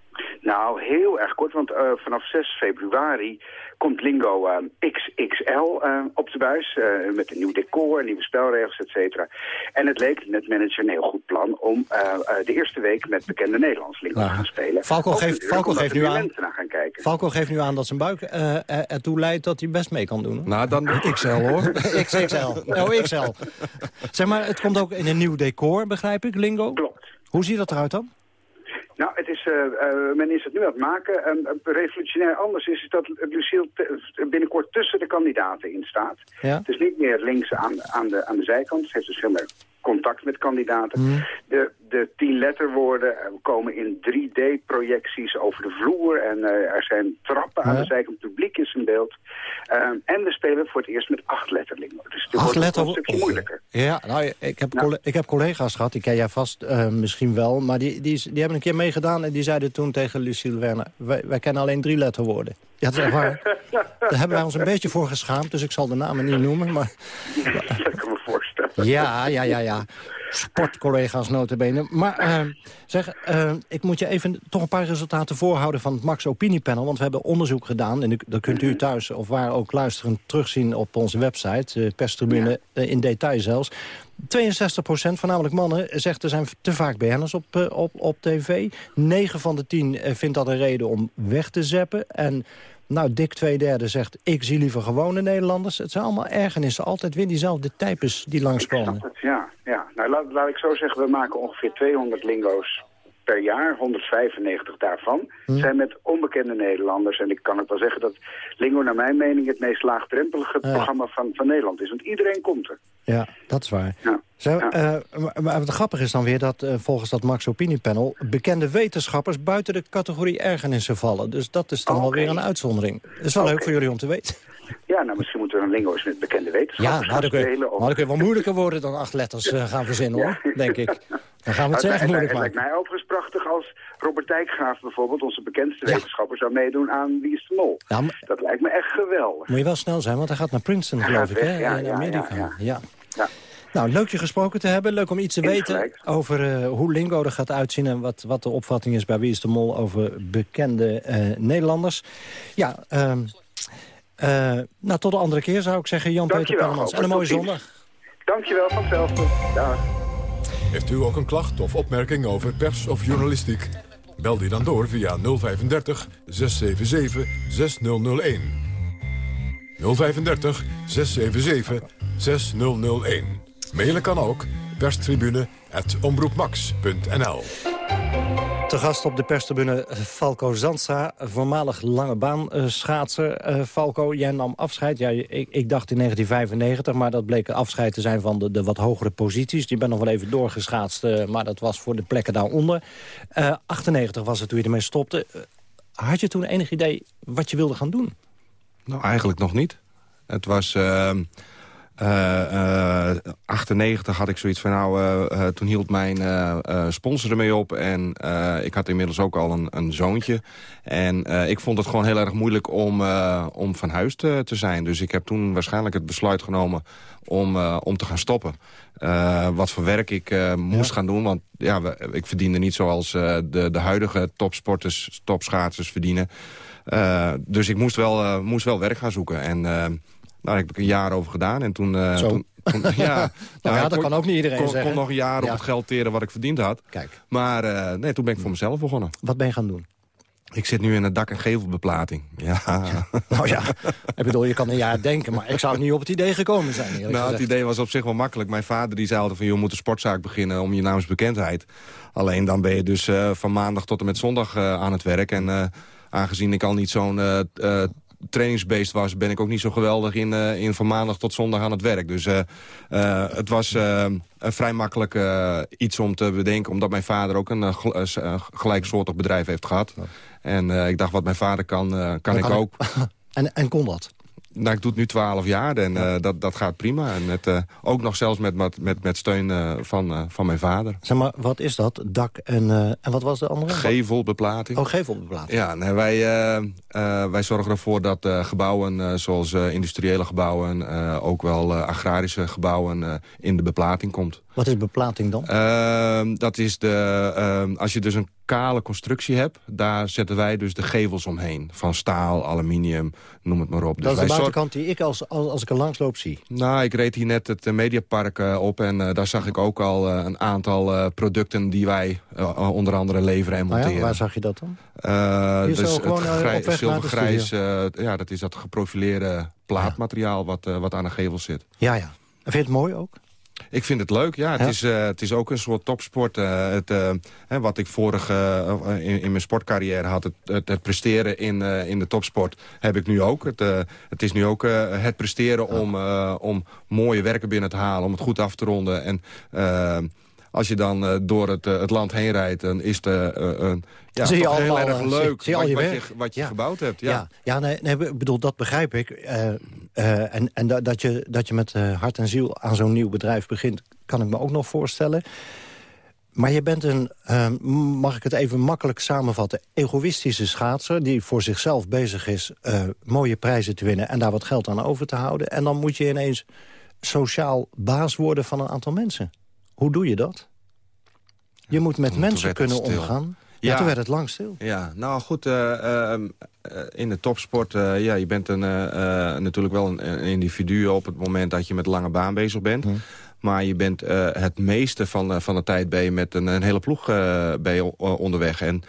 Nou, heel erg kort, want eh, vanaf 6 februari komt Lingo eh, XXL eh, op de buis. eh, met een nieuw decor, nieuwe spelregels, et cetera. En het leek netmanager een heel goed plan om eh, eh, de eerste week met bekende Nederlands Lingo Nou, te gaan spelen. Falco geeft- Falco geeft nu aan- gaan kijken. Falco geeft nu aan dat zijn buik eh, eh, ertoe leidt dat hij best mee kan doen. nou, dan XL hoor. XXL. Oh, XL. Zeg maar, het komt ook in een nieuw decor, begrijp ik, Lingo? Klopt. Hoe ziet dat eruit dan? Nou, het is, eh, eh, men is het nu aan het maken. En eh, revolutionair anders is het dat Lucille binnenkort tussen de kandidaten in staat. Ja? Dus niet meer links aan, aan, de, aan de zijkant. Ze heeft dus veel meer contact met kandidaten. Mhm. De, de tien letterwoorden eh, komen in 3D-projecties over de vloer. En eh, er zijn trappen aan de zijkant. Het publiek is in beeld. Ehm, en we spelen voor het eerst met acht letterlingen. Dus het wordt letter- een stukje oh. moeilijker. Ja, nou, ik heb, colle- ik heb collega's gehad, die ken jij vast eh, misschien wel... maar die, die, die hebben een keer meegedaan en die zeiden toen tegen Lucille Werner... wij, wij kennen alleen drie letterwoorden. Ja, dat is echt waar. Daar hebben wij ons een beetje voor geschaamd, dus ik zal de namen niet noemen. Maar dat kan me voorstellen. Ja, ja, ja, ja. Sportcollega's notabene. Maar eh, zeg, eh, ik moet je even toch een paar resultaten voorhouden van het Max Opiniepanel. Want we hebben onderzoek gedaan, en dat kunt u thuis of waar ook luisteren terugzien op onze website. perstribune, eh, in detail zelfs. 62% voornamelijk mannen, zegt er zijn te vaak BN'ers op, op, op tv. 9 van de 10 eh, vindt dat een reden om weg te zeppen. En nou, dik twee derde zegt, ik zie liever gewone Nederlanders. Het zijn allemaal ergernissen, altijd weer diezelfde types die langskomen. Snap het, ja. ja. Nou, laat, laat ik zo zeggen, we maken ongeveer 200 lingo's per jaar. 195 daarvan zijn met onbekende Nederlanders. En ik kan ook wel zeggen dat Lingo naar mijn mening het meest laagdrempelige Ja. programma van, van Nederland is. Want iedereen komt er. Ja, dat is waar. Ja. Zo, eh, maar, maar het grappige is dan weer dat eh, volgens dat Max Opiniepanel... bekende wetenschappers buiten de categorie ergernissen vallen. Dus dat is dan Oh, wel oké. weer een uitzondering. Dat is wel leuk voor jullie om te weten. Ja, nou misschien moeten we een Lingo eens met bekende wetenschappers Ja, nou, of- maar dan kun je wel moeilijker worden dan acht letters eh, gaan verzinnen, hoor. Ja. Denk ik. Dan gaan we het ze Nou, echt het- moeilijk lijkt maken. mij overigens prachtig als Robert Dijkgraaf bijvoorbeeld, onze bekendste wetenschapper, zou meedoen aan Wie is de Mol. Ja, maar Dat lijkt me echt geweldig. moet je wel snel zijn, want hij gaat naar Princeton, geloof ik, hè, ja, in ja, Amerika. ja, Ja, Ja. Nou, leuk je gesproken te hebben. Leuk om iets te weten over eh, hoe Lingo er gaat uitzien... en wat, wat de opvatting is bij Wie is de Mol over bekende eh, Nederlanders. Ja, eh, nou, tot de andere keer zou ik zeggen. Jan-Peter Pellemans. En een mooie zondag. Dankjewel, van hetzelfde. Dag. Heeft u ook een klacht of opmerking over pers of journalistiek? Bel die dan door via 035 677 6001. 035 677 6001. Mailen kan ook perstribune.omroepmax.nl Te gast op de perstribune Falco Zandstra, voormalig lange baan eh, schaatser. Eh, Falco, jij nam afscheid. Ja, ik, ik dacht in 1995, maar dat bleek een afscheid te zijn van de, de wat hogere posities. Je bent nog wel even doorgeschaatst, eh, maar dat was voor de plekken daaronder. Eh 98 was het toen je ermee stopte. Eh, had je toen enig idee wat je wilde gaan doen? Nou, eigenlijk nog niet. Het was... Uh, 98 had ik zoiets van, nou, toen hield mijn sponsor ermee op. En ik had inmiddels ook al een, een zoontje. En ik vond het gewoon heel erg moeilijk om, om van huis te, te zijn. Dus ik heb toen waarschijnlijk het besluit genomen om, om te gaan stoppen. wat voor werk ik moest gaan doen. Want ja, ik verdiende niet zoals de, de huidige topsporters, topschaatsers verdienen. dus ik moest wel, moest wel werk gaan zoeken. En daar heb ik een jaar over gedaan. En toen... Uh, toen, toen ja, nou, ja, dat kan ook niet iedereen kon, zeggen. kon nog een jaar op het geld teren wat ik verdiend had. Kijk. Maar uh, nee, toen ben ik voor mezelf begonnen. Wat ben je gaan doen? Ik zit nu in een dak- en gevelbeplating. Ja. Nou ja, ik bedoel, je kan een jaar denken, maar ik zou niet op het idee gekomen zijn. Nou, gezegd. het idee was op zich wel makkelijk. Mijn vader die zei altijd van, je moet een sportzaak beginnen om je naamsbekendheid. Alleen dan ben je dus uh, van maandag tot en met zondag uh, aan het werk. En uh, aangezien ik al niet zo'n trainingsbeest was... ben ik ook niet zo geweldig in, uh, in van maandag tot zondag aan het werk. Dus uh, uh, het was een vrij makkelijk iets om te bedenken... omdat mijn vader ook een gelijksoortig bedrijf heeft gehad. En ik dacht, wat mijn vader kan, kan ik kan ook. en, en kon dat? Nou, ik doe het nu twaalf jaar en uh, dat, dat gaat prima. En met, uh, ook nog zelfs met, met, met steun uh, van, van mijn vader. Zeg maar, wat is dat? Dak en, en wat was de andere? Gevelbeplating. Oh, gevelbeplating. Ja, nee, wij, wij zorgen ervoor dat gebouwen zoals industriële gebouwen... ook wel agrarische gebouwen in de beplating komt. Wat is beplating dan? Ehm, dat is de, ehm, als je dus een kale constructie hebt... daar zetten wij dus de gevels omheen. Van staal, aluminium, noem het maar op. Dus dat is de buitenkant die ik als, als, als ik er langsloop zie? Nou, ik reed hier net het uh, Mediapark uh, op... en uh, daar zag ik ook al een aantal producten die wij onder andere leveren en monteren. Oh ja, waar zag je dat dan? dus het grij, zilvergrijs, ja, dat is dat geprofileerde plaatmateriaal... Wat, wat aan de gevel zit. Ja, ja. Vind je het mooi ook? Ik vind het leuk, ja. Het, Is, uh, het is ook een soort topsport. Uh, het, uh, hè, wat ik vorig in, in, mijn sportcarrière had, het, het, het presteren in, in de topsport, heb ik nu ook. Het, het is nu ook het presteren om, om mooie werken binnen te halen, om het goed af te ronden. En als je dan uh, door het, uh, het land heen rijdt, dan is het uh, ja, zie je toch allemaal, heel erg leuk zie, zie wat, wat, je, wat je ja. gebouwd hebt. Ja, ja, ja nee, nee, ik bedoel, dat begrijp ik. en en da, dat, je, dat je met hart en ziel aan zo'n nieuw bedrijf begint, kan ik me ook nog voorstellen. Maar je bent een, mag ik het even makkelijk samenvatten... egoïstische schaatser die voor zichzelf bezig is... mooie prijzen te winnen en daar wat geld aan over te houden. En dan moet je ineens sociaal baas worden van een aantal mensen. Hoe doe je dat? Je moet met mensen kunnen omgaan. Ja, ja, toen werd het lang stil. Ja, nou goed, uh, uh, in de topsport, uh, ja, je bent een, natuurlijk wel een, een, individu op het moment dat je met lange baan bezig bent. Hm. Maar je bent het meeste van, van de tijd ben je met een, een hele ploeg ben je onderweg. En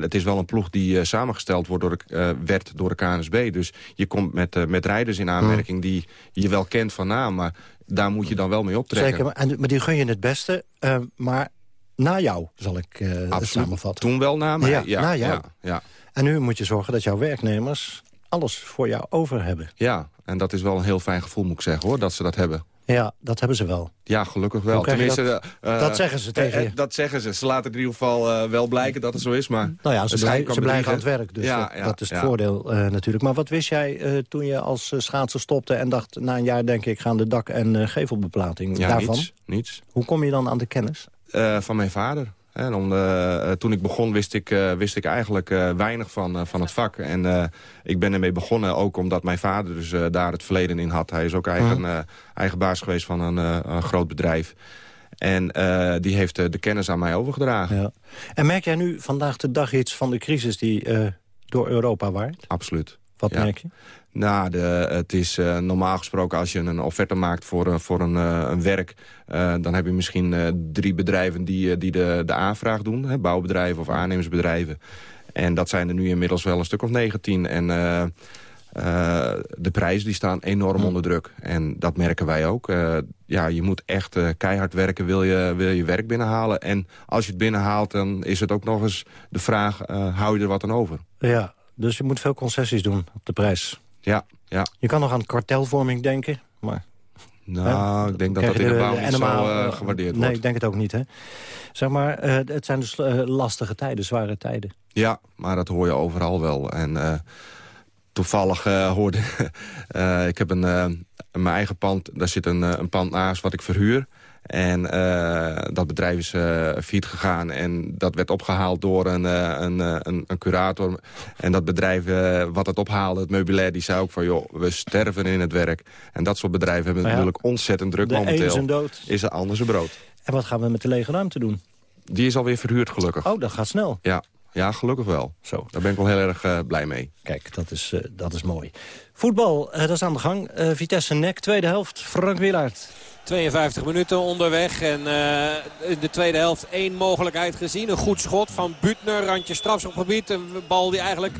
het is wel een ploeg die samengesteld wordt door de, werd door de KNSB. Dus je komt met, met rijders in aanmerking hm. die je wel kent van naam. Maar daar moet je dan wel mee optrekken. Zeker, maar, en, maar die gun je het beste. Uh, maar na jou, zal ik uh, samenvatten. Toen wel na mij, ja. ja na jou. Ja, ja. En nu moet je zorgen dat jouw werknemers alles voor jou over hebben. Ja, en dat is wel een heel fijn gevoel, moet ik zeggen, hoor, dat ze dat hebben. Ja, dat hebben ze wel. Ja, gelukkig wel. Tenminste, dat, uh, dat zeggen ze tegen je. dat zeggen ze. Ze laten in ieder geval uh, wel blijken dat het zo is. Maar nou ja, ze, blij, ze blijven aan het werk. Dus ja, dat, ja, dat, is het ja. voordeel uh, natuurlijk. Maar wat wist jij toen je als schaatser stopte en dacht... na een jaar denk ik, gaan de dak- en gevelbeplating daarvan? Niets, niets. Hoe kom je dan aan de kennis? van mijn vader. En om de, toen ik begon wist ik, uh, wist ik eigenlijk weinig van, van het vak. En ik ben ermee begonnen ook omdat mijn vader dus daar het verleden in had. Hij is ook eigen, eigen baas geweest van een, een groot bedrijf. En die heeft de kennis aan mij overgedragen. Ja. En merk jij nu vandaag de dag iets van de crisis die door Europa waart? Absoluut. Wat ja. merk je? Nou, de, het is uh, normaal gesproken als je een offerte maakt voor, uh, voor een, uh, een werk... dan heb je misschien drie bedrijven die, die de, de aanvraag doen. Hè, bouwbedrijven of aannemersbedrijven. En dat zijn er nu inmiddels wel een stuk of 19. En de prijzen die staan enorm onder druk. En dat merken wij ook. ja, je moet echt keihard werken, wil je, wil je werk binnenhalen. En als je het binnenhaalt, dan is het ook nog eens de vraag... hou je er wat aan over? Ja, dus je moet veel concessies doen op de prijs. Ja, ja. Je kan nog aan kartelvorming denken, maar... Nou, ik denk dat dat in de bouw niet zo uh, gewaardeerd nee, wordt. ik denk het ook niet, hè. Zeg maar, uh, het zijn dus uh, lastige tijden, zware tijden. Ja, maar dat hoor je overal wel. En toevallig hoorde... ik heb een, mijn eigen pand, daar zit een, een pand naast wat ik verhuur. En dat bedrijf is uh, failliet gegaan. En dat werd opgehaald door een, een, een, een, curator. En dat bedrijf wat het ophaalde, het meubilair, die zei ook van... joh, we sterven in het werk. En dat soort bedrijven hebben natuurlijk ontzettend druk de momenteel. Is, dood. is er anders een brood. En wat gaan we met de lege ruimte doen? Die is alweer verhuurd, gelukkig. Oh, dat gaat snel. Ja, ja gelukkig wel. Zo. Daar ben ik wel heel erg uh, blij mee. Kijk, dat is, uh, dat is mooi. Voetbal, uh, dat is aan de gang. Vitesse Nek, tweede helft. Frank Wielaert. 52 minuten onderweg. En in de tweede helft één mogelijkheid gezien. Een goed schot van Butner, randje strafschopgebied. Een bal die eigenlijk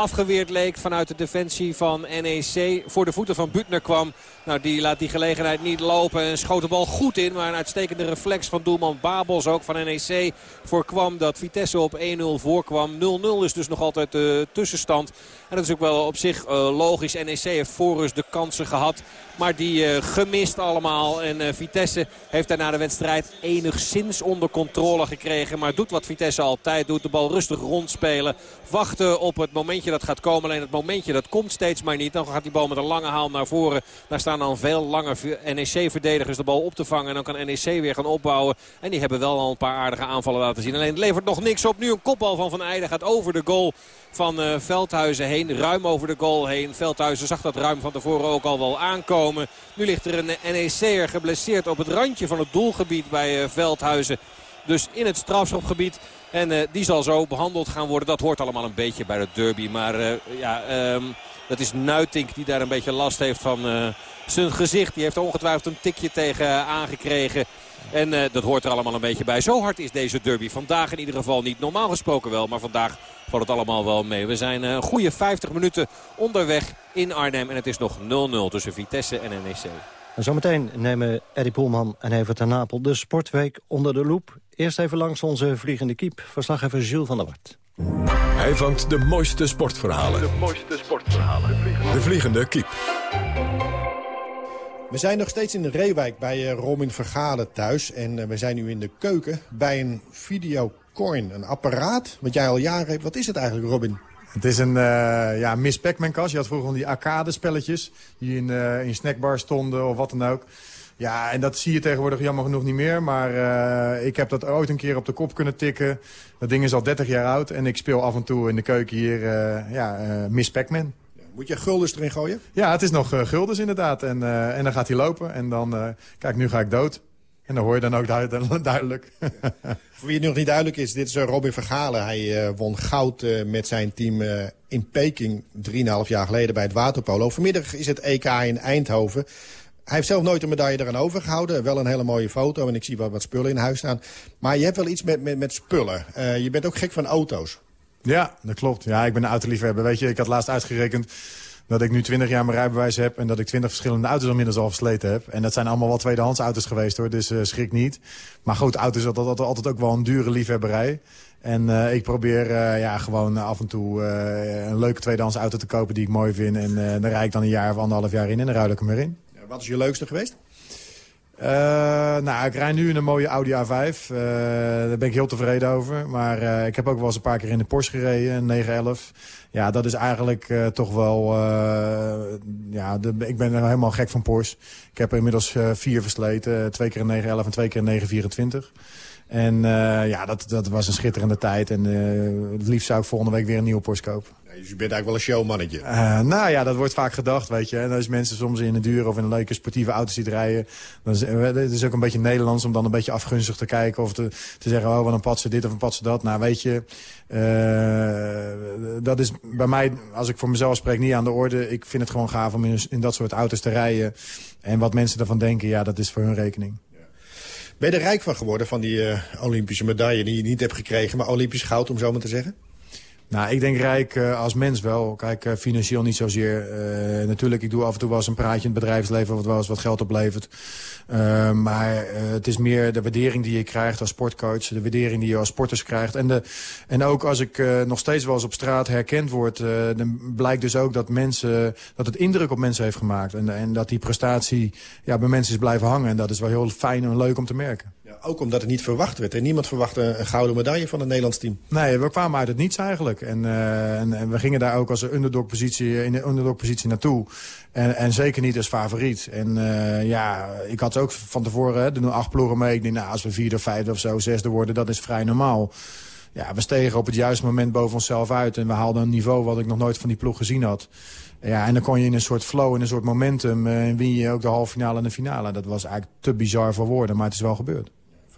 afgeweerd leek vanuit de defensie van NEC. Voor de voeten van Butner kwam. Nou, die laat die gelegenheid niet lopen en schoot de bal goed in. Maar een uitstekende reflex van doelman Babels ook van NEC voorkwam dat Vitesse op 1-0 voorkwam. 0-0 is dus nog altijd de tussenstand. En dat is ook wel op zich uh, logisch. NEC heeft voor de kansen gehad. Maar die uh, gemist allemaal. En uh, Vitesse heeft daarna de wedstrijd enigszins onder controle gekregen. Maar doet wat Vitesse altijd doet. De bal rustig rondspelen. Wachten op het momentje dat gaat komen. Alleen het momentje dat komt steeds maar niet. Dan gaat die bal met een lange haal naar voren. Daar staan dan veel lange NEC-verdedigers de bal op te vangen. En dan kan NEC weer gaan opbouwen. En die hebben wel al een paar aardige aanvallen laten zien. Alleen het levert nog niks op. Nu een kopbal van Van Eijden gaat over de goal van uh, Veldhuizen heen. Ruim over de goal heen. Veldhuizen zag dat ruim van tevoren ook al wel aankomen. Nu ligt er een NEC'er geblesseerd op het randje van het doelgebied bij uh, Veldhuizen. Dus in het strafschopgebied. En uh, die zal zo behandeld gaan worden. Dat hoort allemaal een beetje bij de derby. Maar ja, um, dat is Nuitink die daar een beetje last heeft van zijn gezicht. Die heeft ongetwijfeld een tikje tegen aangekregen. En dat hoort er allemaal een beetje bij. Zo hard is deze derby vandaag in ieder geval niet. Normaal gesproken wel, maar vandaag valt het allemaal wel mee. We zijn een goede 50 minuten onderweg in Arnhem. En het is nog 0-0 tussen Vitesse en NEC. En zometeen nemen Eddie Poelman en Evert Napel de Sportweek onder de loep. Eerst even langs onze vliegende kiep. Verslaggever Jules van der Wart. Hij vangt de mooiste sportverhalen. De mooiste sportverhalen. De vliegende, de vliegende kiep. We zijn nog steeds in de Reewijk bij uh, Robin Vergade thuis. En uh, we zijn nu in de keuken bij een videocoin. Een apparaat wat jij al jaren hebt. Wat is het eigenlijk, Robin? Het is een uh, ja, Miss Pac-Man kast. Je had vroeger van die arcade spelletjes. Die in, in snackbar stonden of wat dan ook. Ja, en dat zie je tegenwoordig jammer genoeg niet meer. Maar ik heb dat ooit een keer op de kop kunnen tikken. Dat ding is al 30 jaar oud. En ik speel af en toe in de keuken hier ja, Miss Pac-Man. Moet je guldens erin gooien? Ja, het is nog uh, guldens inderdaad. En, uh, en dan gaat hij lopen. En dan, uh, kijk, nu ga ik dood. En dan hoor je dan ook du duidelijk. Voor wie het nog niet duidelijk is, dit is Robin Vergalen. Hij won goud met zijn team in Peking 3,5 jaar geleden bij het waterpolo. Vanmiddag is het EK in Eindhoven. Hij heeft zelf nooit een medaille eraan overgehouden. Wel een hele mooie foto en ik zie wat, wat spullen in huis staan. Maar je hebt wel iets met, met, met spullen. je bent ook gek van auto's. Ja, dat klopt. Ja, ik ben een autoliefhebber. Weet je, ik had laatst uitgerekend dat ik nu 20 jaar mijn rijbewijs heb... en dat ik 20 verschillende auto's inmiddels al versleten heb. En dat zijn allemaal wel tweedehands auto's geweest, hoor. Dus uh, schrik niet. Maar goed, auto's is altijd, altijd ook wel een dure liefhebberij. En uh, ik probeer ja, gewoon af en toe een leuke tweedehands auto te kopen die ik mooi vind. En daar rijd ik dan een jaar of anderhalf jaar in en dan ruil ik hem weer in. Ja, wat is je leukste geweest? Uh, nou, ik rij nu in een mooie Audi A5. Uh, daar ben ik heel tevreden over. Maar uh, ik heb ook wel eens een paar keer in de Porsche gereden, een 911. Ja, dat is eigenlijk toch wel... ja, de, ik ben helemaal gek van Porsche. Ik heb er inmiddels vier versleten. Twee keer een 911 en twee keer een 924. En ja, dat, dat was een schitterende tijd. En het liefst zou ik volgende week weer een nieuwe Porsche kopen. Dus je bent eigenlijk wel een showmannetje. Uh, nou ja, dat wordt vaak gedacht, weet je. En als mensen soms in een dure of in een leuke sportieve auto ziet rijden... dan is het is ook een beetje Nederlands om dan een beetje afgunstig te kijken... of te, te zeggen, oh, wat een patse dit of een patse dat. Nou, weet je, uh, dat is bij mij, als ik voor mezelf spreek, niet aan de orde. Ik vind het gewoon gaaf om in, in dat soort auto's te rijden. En wat mensen ervan denken, ja, dat is voor hun rekening. Ben je er rijk van geworden, van die uh, Olympische medaille die je niet hebt gekregen... maar Olympisch goud, om zo maar te zeggen? Nou, ik denk rijk uh, als mens wel. Kijk, uh, financieel niet zozeer. Uh, natuurlijk, ik doe af en toe wel eens een praatje in het bedrijfsleven... wat wel eens wat geld oplevert. maar het is meer de waardering die je krijgt als sportcoach. De waardering die je als sporters krijgt. En, de, en ook als ik nog steeds wel eens op straat herkend word... dan blijkt dus ook dat, mensen, dat het indruk op mensen heeft gemaakt. En, en dat die prestatie ja, bij mensen is blijven hangen. En dat is wel heel fijn en leuk om te merken. Ook omdat het niet verwacht werd. En niemand verwachtte een gouden medaille van het Nederlands team. Nee, we kwamen uit het niets eigenlijk. En, uh, en, we gingen daar ook als een underdog-positie in de underdog-positie naartoe. En, en zeker niet als favoriet. En uh, ja, ik had ook van tevoren, doen acht ploegen mee. Ik denk, nou, als we vierde, vijfde of zo, zesde worden, dat is vrij normaal. Ja, we stegen op het juiste moment boven onszelf uit. En we haalden een niveau wat ik nog nooit van die ploeg gezien had. Ja, en dan kon je in een soort flow, in een soort momentum... En win je ook de halve finale en de finale. Dat was eigenlijk te bizar voor woorden, maar het is wel gebeurd.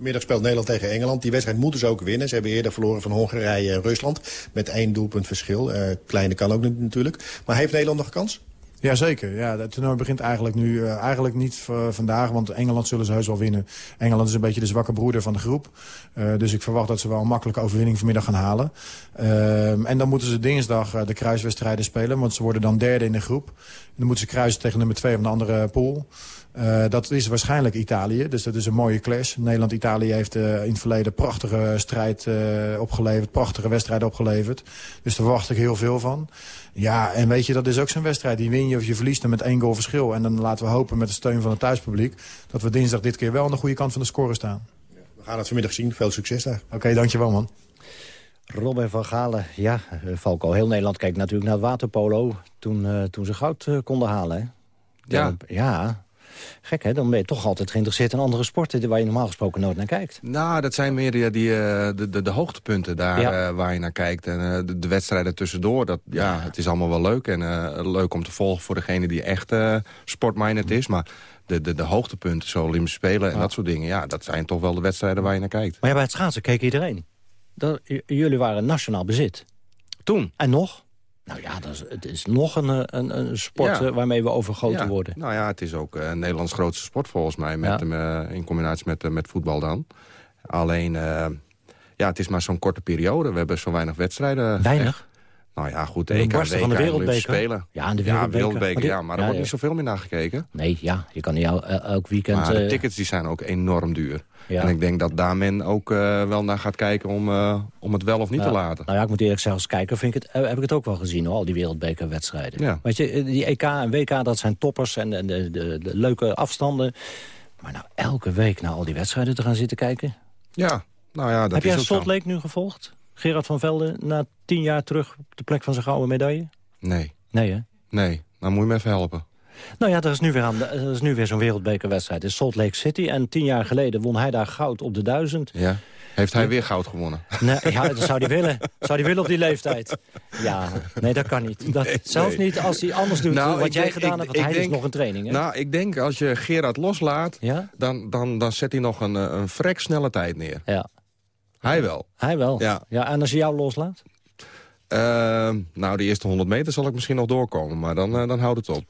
Vanmiddag speelt Nederland tegen Engeland. Die wedstrijd moeten ze ook winnen. Ze hebben eerder verloren van Hongarije en Rusland. Met één doelpunt verschil. Uh, kleine kan ook natuurlijk. Maar heeft Nederland nog kans? Jazeker, ja, het toernooi begint eigenlijk nu uh, eigenlijk niet vandaag, want Engeland zullen ze heus wel winnen. Engeland is een beetje de zwakke broeder van de groep. Dus ik verwacht dat ze wel een makkelijke overwinning vanmiddag gaan halen. Uh, en dan moeten ze dinsdag de kruiswedstrijden spelen, want ze worden dan derde in de groep. En dan moeten ze kruisen tegen nummer twee van de andere pool. Uh, dat is waarschijnlijk Italië, dus dat is een mooie clash. Nederland-Italië heeft uh, in het verleden prachtige strijd uh, opgeleverd, prachtige wedstrijden opgeleverd. Dus daar verwacht ik heel veel van. Ja, en weet je, dat is ook zo'n wedstrijd. Die win je of je verliest er met één goal verschil. En dan laten we hopen met de steun van het thuispubliek... dat we dinsdag dit keer wel aan de goede kant van de score staan. We gaan het vanmiddag zien. Veel succes daar. Oké, okay, dankjewel man. Robin van Galen, ja, Falco, heel Nederland kijkt natuurlijk naar het waterpolo... toen, uh, toen ze goud uh, konden halen, hè? Ja. Ja, Gek, hè? Dan ben je toch altijd geïnteresseerd in andere sporten... waar je normaal gesproken nooit naar kijkt. Nou, dat zijn meer die, die, de, de, de hoogtepunten daar ja. uh, waar je naar kijkt. En uh, de, de, wedstrijden tussendoor, dat, ja, het is allemaal wel leuk. En uh, leuk om te volgen voor degene die echt sportminded is. Maar de, de, de hoogtepunten, zo Olympische Spelen en ja. dat soort dingen... ja, dat zijn toch wel de wedstrijden waar je naar kijkt. Maar ja, bij het schaatsen keek iedereen. Dat, jullie waren nationaal bezit. Toen. En nog? Nou ja, dat is, het is nog een, een, een sport ja. waarmee we overgoten ja. worden. Nou ja, het is ook uh, Nederlands grootste sport volgens mij. Met, ja. uh, in combinatie met, uh, met voetbal dan. Alleen, ja, het is maar zo'n korte periode. We hebben zo weinig wedstrijden. Weinig? Nou ja, goed, de EK, van de wereldbeker. Spelen. Ja, en de wereldbeker. Ja, wereldbeker, maar, ja, maar er wordt niet zoveel meer naar gekeken. Nee, ja, je kan niet el elk weekend... Maar de tickets die zijn ook enorm duur. Ja. En ik denk dat daar men ook uh, wel naar gaat kijken om, uh, om het wel of niet te laten. Nou ja, ik moet eerlijk zeggen, als kijker vind ik het, heb ik het ook wel gezien, hoor, al die wereldbekerwedstrijden. Ja. Weet je, die EK en WK, dat zijn toppers en de, de, de, de leuke afstanden. Maar nou, elke week naar al die wedstrijden te gaan zitten kijken... Ja, nou ja, dat heb is jij Salt. Lake nu gevolgd? Gerard van Velde na tien jaar terug op de plek van zijn gouden medaille? Nee. Nee, hè? Nee, dan moet je me even helpen. Nou ja, er is nu weer, aan de- er is nu weer zo'n wereldbekerwedstrijd in Salt Lake City. En tien jaar geleden won hij daar goud op de duizend. Ja. Heeft hij weer goud gewonnen? Nee, ja, dat zou hij willen. Zou hij willen op die leeftijd. Ja, nee, dat kan niet. Dat, Nee, zelfs nee. niet als hij anders doet Nou, wat jij denk- gedaan ik- hebt. Want ik hij denk- is nog een training, hè? Nou, ik denk als je Gerard loslaat, Ja? dan, dan, dan zet hij nog een, eh, een vrek snelle tijd neer. Ja. Hij wel. Hij wel. Ja. ja en als hij jou loslaat? Eh, nou, de eerste 100 meter zal ik misschien nog doorkomen, maar dan, eh, dan houdt het op.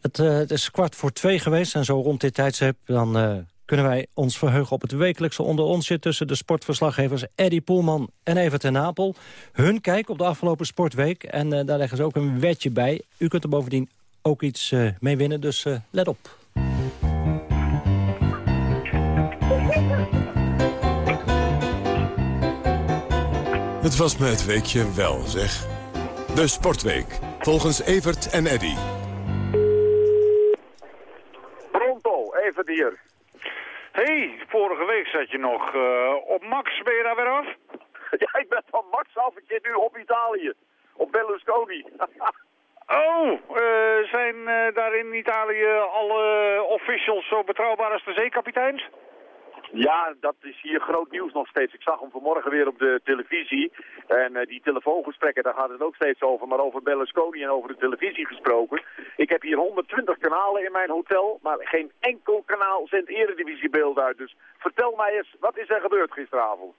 Het, eh, het is kwart voor twee geweest en zo rond dit tijdstip... dan eh, kunnen wij ons verheugen op het wekelijkse onder onsje... tussen de sportverslaggevers Eddie Poelman en Evert ten Napel. Hun kijk op de afgelopen sportweek. En daar leggen ze ook een wetje bij. U kunt er bovendien ook iets mee winnen, dus let op. Het was me het weekje wel, zeg. De Sportweek, volgens Evert en Eddy. Pronto, even hier. hey, vorige week zat je nog eh, op Max. Ben je daar weer af? Ja, ik ben van Max af. Ik zit nu op Italië. Op Berlusconi. Oh, eh, zijn eh, daar in Italië alle officials zo betrouwbaar als de zeekapiteins? Ja, dat is hier groot nieuws nog steeds. Ik zag hem vanmorgen weer op de televisie. En eh, die telefoongesprekken, daar gaat het ook steeds over. Maar over Berlusconi en over de televisie gesproken. Ik heb hier 120 kanalen in mijn hotel. Maar geen enkel kanaal zendt eredivisiebeeld uit. Dus vertel mij eens, wat is er gebeurd gisteravond?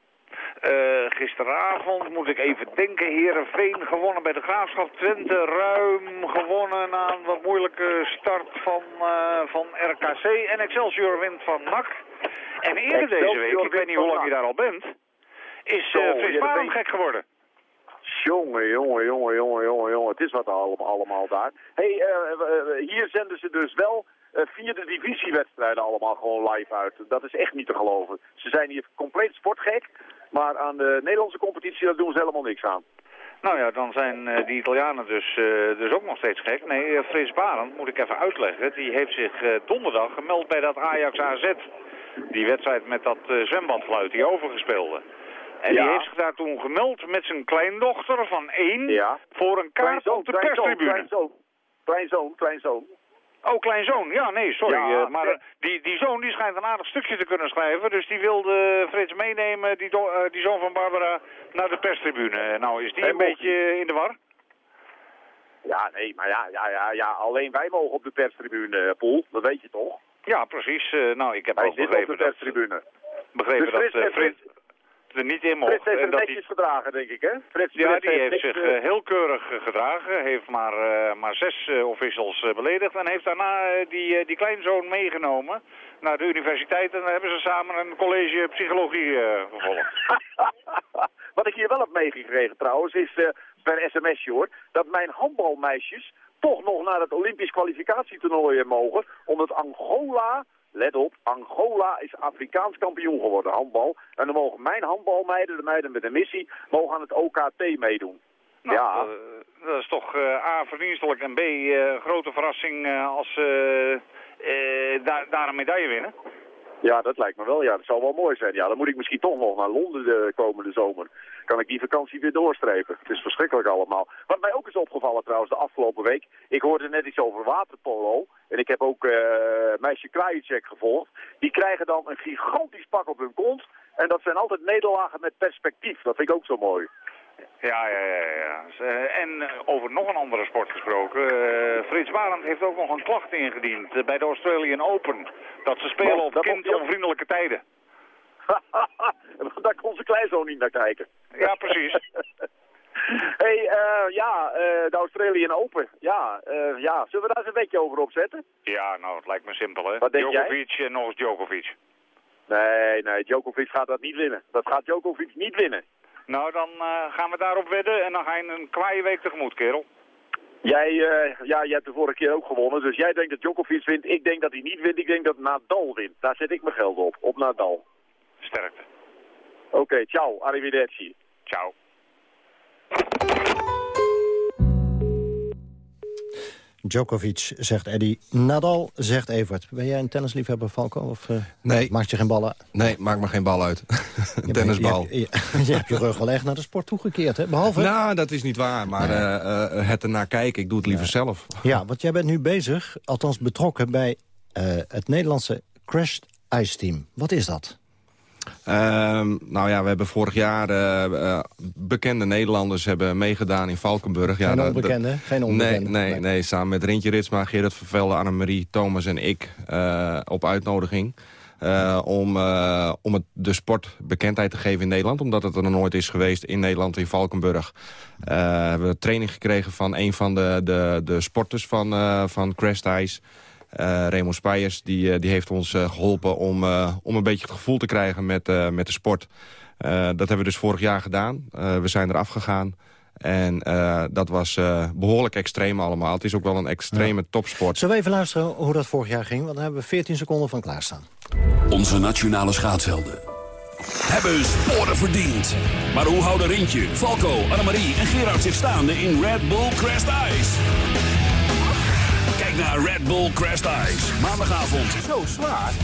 Eh, gisteravond moet ik even denken. Herenveen gewonnen bij de Graafschap. Twente ruim gewonnen na een wat moeilijke start van, eh, van RKC. En Excelsior wint van NAC. En eerder deze week, ik weet niet hoe lang je daar al bent, is uh, Frits. Barend gek geworden. Jongen, jongen, jongen, jongen, jongen, jongen. Het is wat allemaal, allemaal daar. hey, eh, eh, hier zenden ze dus wel vierde divisiewedstrijden allemaal gewoon live uit. Dat is echt niet te geloven. Ze zijn hier compleet sportgek. Maar aan de Nederlandse competitie, daar doen ze helemaal niks aan. Nou ja, dan zijn die Italianen dus, dus ook nog steeds gek. Nee, Frits Barend, moet ik even uitleggen, die heeft zich donderdag gemeld bij dat Ajax AZ Die wedstrijd met dat uh, zwembadfluit, die overgespeelde. En die heeft zich daar toen gemeld met zijn kleindochter van één ja. voor een kaart op de perstribune. Kleinzoon, kleinzoon, kleinzoon. Oh, kleinzoon. Ja, nee, sorry. Ja, maar uh, die, die zoon die schijnt een aardig stukje te kunnen schrijven. Dus die wilde Frits meenemen, die, uh, die zoon van Barbara, naar de perstribune. Nou, is die een beetje in de war? Ja, nee, maar ja, ja, ja, ja, alleen wij mogen op de perstribune, Poel. Dat weet je toch? Ja, precies. Uh, nou, ik heb Hij ook begrepen op de perstribune. dat... Begrepen dus dat Frits, er niet in mocht. Frits heeft het netjes die... gedragen, denk ik, hè? Frits, ja, Frits die heeft zich uh, heel keurig gedragen. Heeft maar, uh, maar zes uh, officials beledigd. En heeft daarna die, die kleinzoon meegenomen naar de universiteit. En dan hebben ze samen een college psychologie gevolgd. Wat ik hier wel heb meegekregen trouwens, is per sms'je hoor, dat mijn handbalmeisjes toch nog naar het Olympisch kwalificatietoernooi mogen. Omdat Angola Let op, Angola is Afrikaans kampioen geworden, handbal. En dan mogen mijn handbalmeiden, de meiden met een missie, mogen aan het OKT meedoen. Nou, ja. Uh, dat is toch uh, A, verdienstelijk en B, uh, grote verrassing als ze daar, daar een medaille winnen. Ja, dat lijkt me wel. Ja, dat zou wel mooi zijn. Ja, dan moet ik misschien toch nog naar Londen de komende zomer. Kan ik die vakantie weer doorstrepen. Het is verschrikkelijk allemaal. Wat mij ook is opgevallen trouwens de afgelopen week. Ik hoorde net iets over waterpolo. En ik heb ook uh, meisje Krajicek gevolgd. Die krijgen dan een gigantisch pak op hun kont. En dat zijn altijd nederlagen met perspectief. Dat vind ik ook zo mooi. Ja, ja, ja. ja. En over nog een andere sport gesproken. Uh, Frits Barend heeft ook nog een klacht ingediend bij de Australian Open. Dat ze spelen op kindonvriendelijke tijden. Daar kon zijn kleinzoon niet naar kijken. Ja, precies. hey, uh, ja, de Australian Open. Ja, ja, zullen we daar eens een beetje over opzetten? Ja, nou, het lijkt me simpel, hè. Wat denk Djokovic en nog eens Djokovic. Nee, nee, Djokovic gaat dat niet winnen. Dat gaat Djokovic niet winnen. Nou, dan uh, gaan we daarop wedden en dan ga je een kwaaie week tegemoet, kerel. Jij, uh, ja, jij hebt de vorige keer ook gewonnen, dus jij denkt dat Djokovic wint. Ik denk dat hij niet wint, ik denk dat Nadal wint. Daar zet ik mijn geld op, op Nadal. Sterkte. Oké, okay, ciao, arrivederci. Ciao. Djokovic, zegt Eddy. Nadal, zegt Evert. Ben jij een tennisliefhebber, Falco? Of uh, nee. maakt je geen ballen? Nee, maakt me geen bal uit. Tennisbal. Je, je, je, je, hebt je rug wel echt naar de sport toegekeerd, hè? Behalve... Nou, dat is niet waar. Maar nee. uh, uh, het ernaar kijken, ik doe het liever ja. zelf. Ja, want jij bent nu bezig, althans betrokken... bij het Nederlandse Crashed Ice Team. Wat is dat? Uh, nou ja, we hebben vorig jaar uh, uh, bekende Nederlanders hebben meegedaan in Valkenburg. Geen ja, onbekende? Geen onbekende? Nee, nee, nee, samen met Rintje Ritsma, Gerrit Vervelde, Annemarie, Thomas en ik op uitnodiging. om, om het, de sport bekendheid te geven in Nederland. Omdat het er nog nooit is geweest in Nederland, in Valkenburg. we hebben training gekregen van een van de, de, de sporters van, van Crest Ice. Uh, Raymond Spijers die, uh, die heeft ons uh, geholpen om, om een beetje het gevoel te krijgen met, met de sport. dat hebben we dus vorig jaar gedaan. we zijn eraf gegaan. En dat was behoorlijk extreem allemaal. Het is ook wel een extreme ja. topsport. Zullen we even luisteren hoe dat vorig jaar ging? Want daar hebben we 14 seconden van klaarstaan. Onze nationale schaatshelden hebben sporen verdiend. Maar hoe houden Rintje, Falco, Annemarie en Gerard zich staande in Red Bull Crest Ice? Kijk naar Red Bull Crest Ice. Maandagavond. Zo zwaar.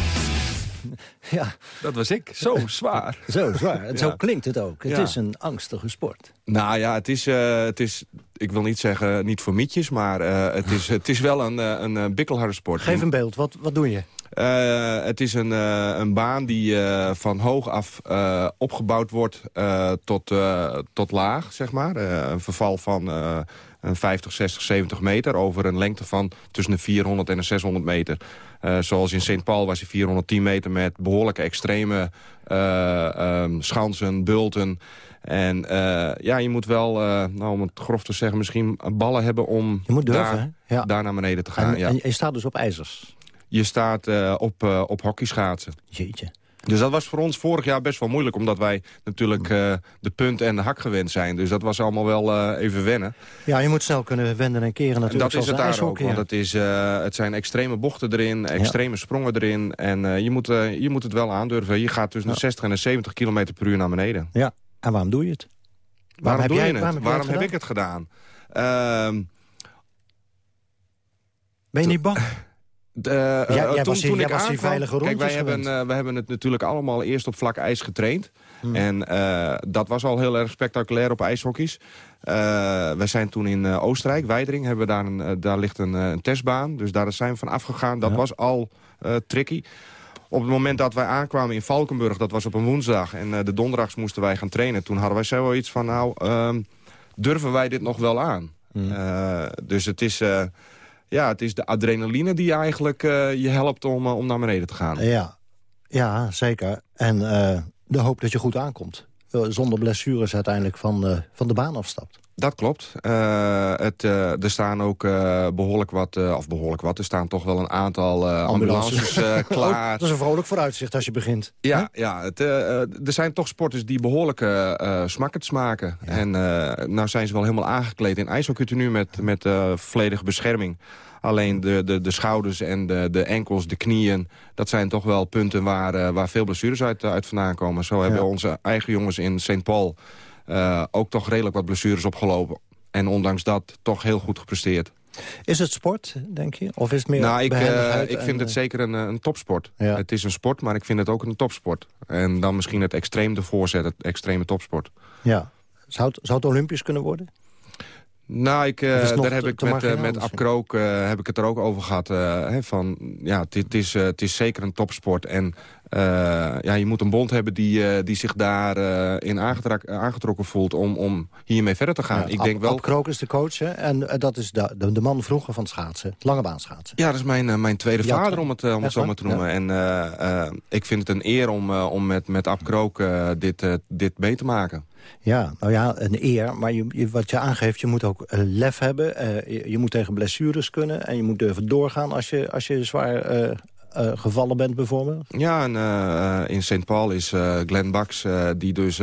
Ja. Dat was ik. Zo zwaar. Zo zwaar. En Ja. Zo klinkt het ook. Het Ja. is een angstige sport. Nou ja, het is, uh, het is, ik wil niet zeggen niet voor mietjes, maar uh, het, is, het is wel een, uh, een bikkelharde sport. Geef een beeld. Wat, wat doe je? Uh, het is een, uh, een baan die uh, van hoog af opgebouwd wordt tot, tot laag, zeg maar. een verval van een 50, 60, 70 meter over een lengte van tussen de 400 en de 600 meter. zoals in St. Paul was hij 410 meter met behoorlijke extreme um, schansen, bulten... En uh, ja, je moet wel, nou, om het grof te zeggen, misschien ballen hebben om je moet durven, daar, ja. daar naar beneden te gaan. En, ja. en je staat dus op ijzers? Je staat op, op hockeyschaatsen. Jeetje. Dus dat was voor ons vorig jaar best wel moeilijk... omdat wij natuurlijk de punt en de hak gewend zijn. Dus dat was allemaal wel even wennen. Ja, je moet snel kunnen wenden en keren natuurlijk. En dat is het daar ook, want het, is, het zijn extreme bochten erin... extreme ja. sprongen erin. En je, moet, je moet het wel aandurven. Je gaat tussen de 60 en de 70 km per uur naar beneden. Ja, en waarom doe je het? Waarom, waarom doe jij, je het? Waarom, waarom heb, heb ik het gedaan? Uh, ben je niet bang? De, uh, Ja, jij toen, was toen ik aankwam- veilige Kijk, wij rondjes hebben, eh, we hebben het natuurlijk allemaal eerst op vlak ijs getraind. Hmm. En eh, dat was al heel erg spectaculair op ijshockeys. Eh we zijn toen in eh, Oostenrijk, Weidering, hebben we daar, een, eh, daar ligt een, eh, een testbaan. Dus daar zijn we van afgegaan. Dat was al eh, tricky. Op het moment dat wij aankwamen in Valkenburg, dat was op een woensdag... en eh, de donderdags moesten wij gaan trainen. Toen hadden wij zoiets van, nou, ehm, durven wij dit nog wel aan? Eh, dus het is, eh, ja, het is de adrenaline die eigenlijk eh, je helpt om, eh, om naar beneden te gaan. Ja, ja zeker. En eh, de hoop dat je goed aankomt. Zonder blessures uiteindelijk van, van de baan afstapt. Dat klopt. Eh, het, eh, er staan ook eh, behoorlijk wat, of behoorlijk wat, er staan toch wel een aantal ambulances eh, klaar. Oh, dat is een vrolijk vooruitzicht als je begint. Ja, ja het, er zijn toch sporters die behoorlijk eh eh, smakkerts maken. En nou zijn ze wel helemaal aangekleed in ijshockeystenu met, met volledige bescherming. Alleen de, de, de schouders en de, de enkels, de knieën... dat zijn toch wel punten waar, waar veel blessures uit, uit vandaan komen. Zo hebben onze eigen jongens in St. Paul... eh, ook toch redelijk wat blessures opgelopen. En ondanks dat toch heel goed gepresteerd. Is het sport, denk je? Of is het meer nou, ik, eh, ik en, vind het eh, zeker een, een topsport. Het is een sport, maar ik vind het ook een topsport. En dan misschien het extreem ervoor zetten, het extreme topsport. Ja. Zou het, zou het Olympisch kunnen worden? Nou, ik, eh, daar heb ik met, marginaal met? Ab Krook eh, heb ik het er ook over gehad. eh, hè, van, ja, het, is, het is zeker een topsport. En ja, je moet een bond hebben die, die zich daar eh, in aangetrokken voelt... Om, om hiermee verder te gaan. Ja, ik Ab- denk wel... Ab Krook is de coach, hè? En dat is de, de, de man vroeger van schaatsen. Het lange baan schaatsen. Ja, dat is mijn, mijn tweede Ja, vader, om het, om het zo maar te noemen. En ik vind het een eer om, om met, met Ab Krook dit, dit mee te maken. Ja, nou ja, een eer. Maar je, wat je aangeeft, je moet ook eh, lef hebben. Eh, je, moet tegen blessures kunnen. En je moet durven doorgaan als je, als je zwaar eh, gevallen bent bijvoorbeeld. Ja, en in St. Paul is Glenn Bax, die dus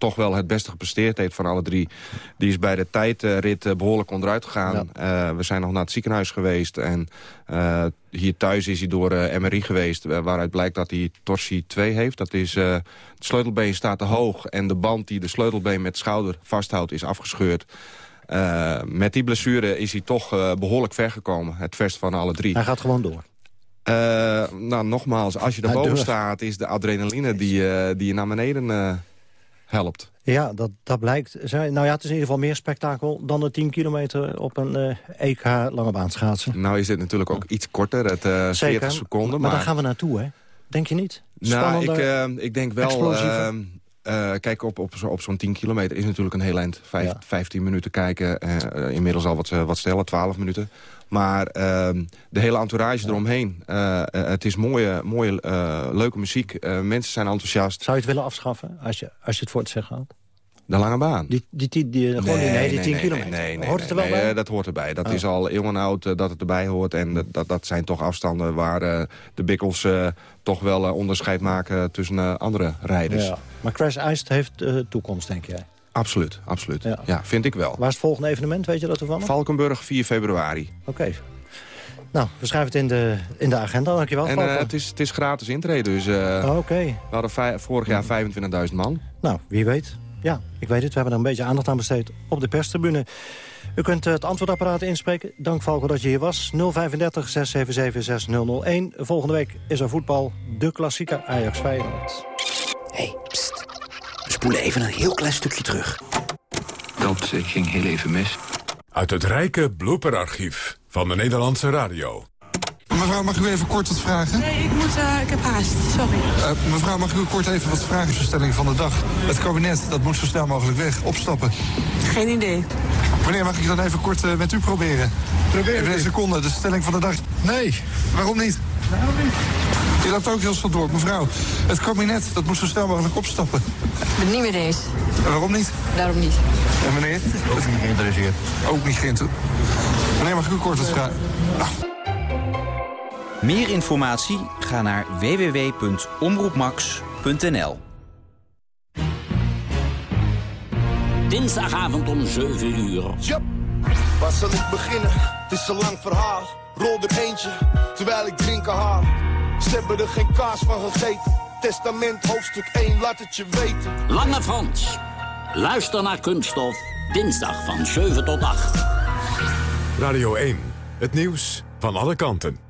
toch wel het beste gepresteerd heeft van alle drie. Die is bij de tijdrit eh, behoorlijk onderuit gegaan. Eh, we zijn nog naar het ziekenhuis geweest. En eh, hier thuis is hij door MRI geweest, waaruit blijkt dat hij torsie 2 heeft. Dat is, het sleutelbeen staat te hoog en de band die de sleutelbeen met schouder vasthoudt is afgescheurd. Met die blessure is hij toch eh, behoorlijk ver gekomen. Het verst van alle drie. Hij gaat gewoon door. Nou, nogmaals, als je durft. staat... is de adrenaline die, die je naar beneden helpt. Ja, dat, dat blijkt. Nou ja, het is in ieder geval meer spektakel dan de 10 kilometer op een eh, EK lange baan schaatsen. Nou is dit natuurlijk ook iets korter, het eh 40 seconden. Maar, Maar, daar gaan we naartoe, hè? Denk je niet? nou, ik, eh, ik denk wel... eh, kijk, op, op, zo- op zo'n 10 kilometer is natuurlijk een heel eind. Vijf, 15 minuten kijken, eh, inmiddels al wat, eh, wat sneller, 12 minuten. Maar ehm, de hele entourage eromheen. het is mooie, mooie leuke muziek. Mensen zijn enthousiast. Zou je het willen afschaffen als je, als je het voor het zeggen had? De lange baan. Die, die, die, die, gewoon die, nee, die 10 nee, kilometer. Nee, nee, Hoort het er nee, wel nee, bij? eh, dat hoort erbij. Dat Oh. is al eeuwen oud eh, dat het erbij hoort. En dat- dat, dat zijn toch afstanden waar eh, de bikkels toch wel onderscheid maken tussen andere rijders. Ja. Maar Crash Ice heeft toekomst, denk jij? Absoluut, absoluut. Ja. vind ik wel. Waar is het volgende evenement, weet je dat ervan? Valkenburg, 4 februari. Oké. Nou, we schrijven het in de, in de agenda. Dankjewel, En het, is, het is gratis intreden, dus Oh, Oké. we hadden vorig jaar 25.000 man. Nou, wie weet. Ja, ik weet het. We hebben er een beetje aandacht aan besteed op de perstribune. U kunt eh, het antwoordapparaat inspreken. Dank Falco dat je hier was. 035 677 6001. Volgende week is er voetbal. De klassieker Ajax Feyenoord. We spoelen even een heel klein stukje terug. Dat ging heel even mis. Uit het rijke blooperarchief van de Nederlandse radio. Mevrouw, mag ik u even kort wat vragen? Nee, ik, moet, eh, ik heb haast, sorry. Eh, mevrouw, mag ik u kort even wat vragen voor stelling van de dag? Het kabinet, dat moet zo snel mogelijk weg. Opstappen. Geen idee. Meneer, mag ik dan even kort eh, met u proberen? Probeer Even een seconde, de stelling van de dag. Nee, waarom niet? Waarom niet? Je loopt ook heel snel door. Mevrouw, het kabinet, dat moet zo snel mogelijk opstappen. Ik ben het niet meer eens. En waarom niet? Daarom niet. En meneer? Ook niet geïnteresseerd. Ook niet geïnteresseerd. Meneer, mag ik u kort wat vragen? Meer informatie? Ga naar www.omroepmax.nl Dinsdagavond om 7 uur. Yup. Waar zal ik beginnen? Het is een lang verhaal. Rol er eentje, terwijl ik drinken haal. Ze hebben er geen kaas van gegeten. Testament hoofdstuk 1, laat het je weten. Lange Frans. Luister naar Kunststof. Dinsdag van 7 tot 8. Radio 1, het nieuws van alle kanten.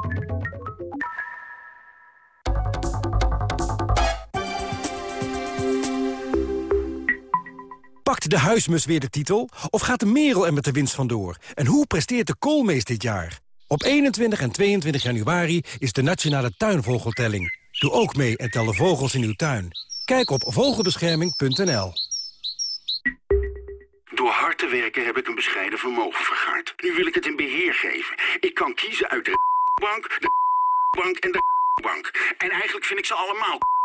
Pakt de huismus weer de titel? Of gaat de merel er met de winst vandoor? En hoe presteert de koolmees dit jaar? Op 21 en 22 januari is de Nationale Tuinvogeltelling. Doe ook mee en tel de vogels in uw tuin. Kijk op vogelbescherming.nl. Door hard te werken heb ik een bescheiden vermogen vergaard. Nu wil ik het in beheer geven. Ik kan kiezen uit de bank, de bank en de bank. En eigenlijk vind ik ze allemaal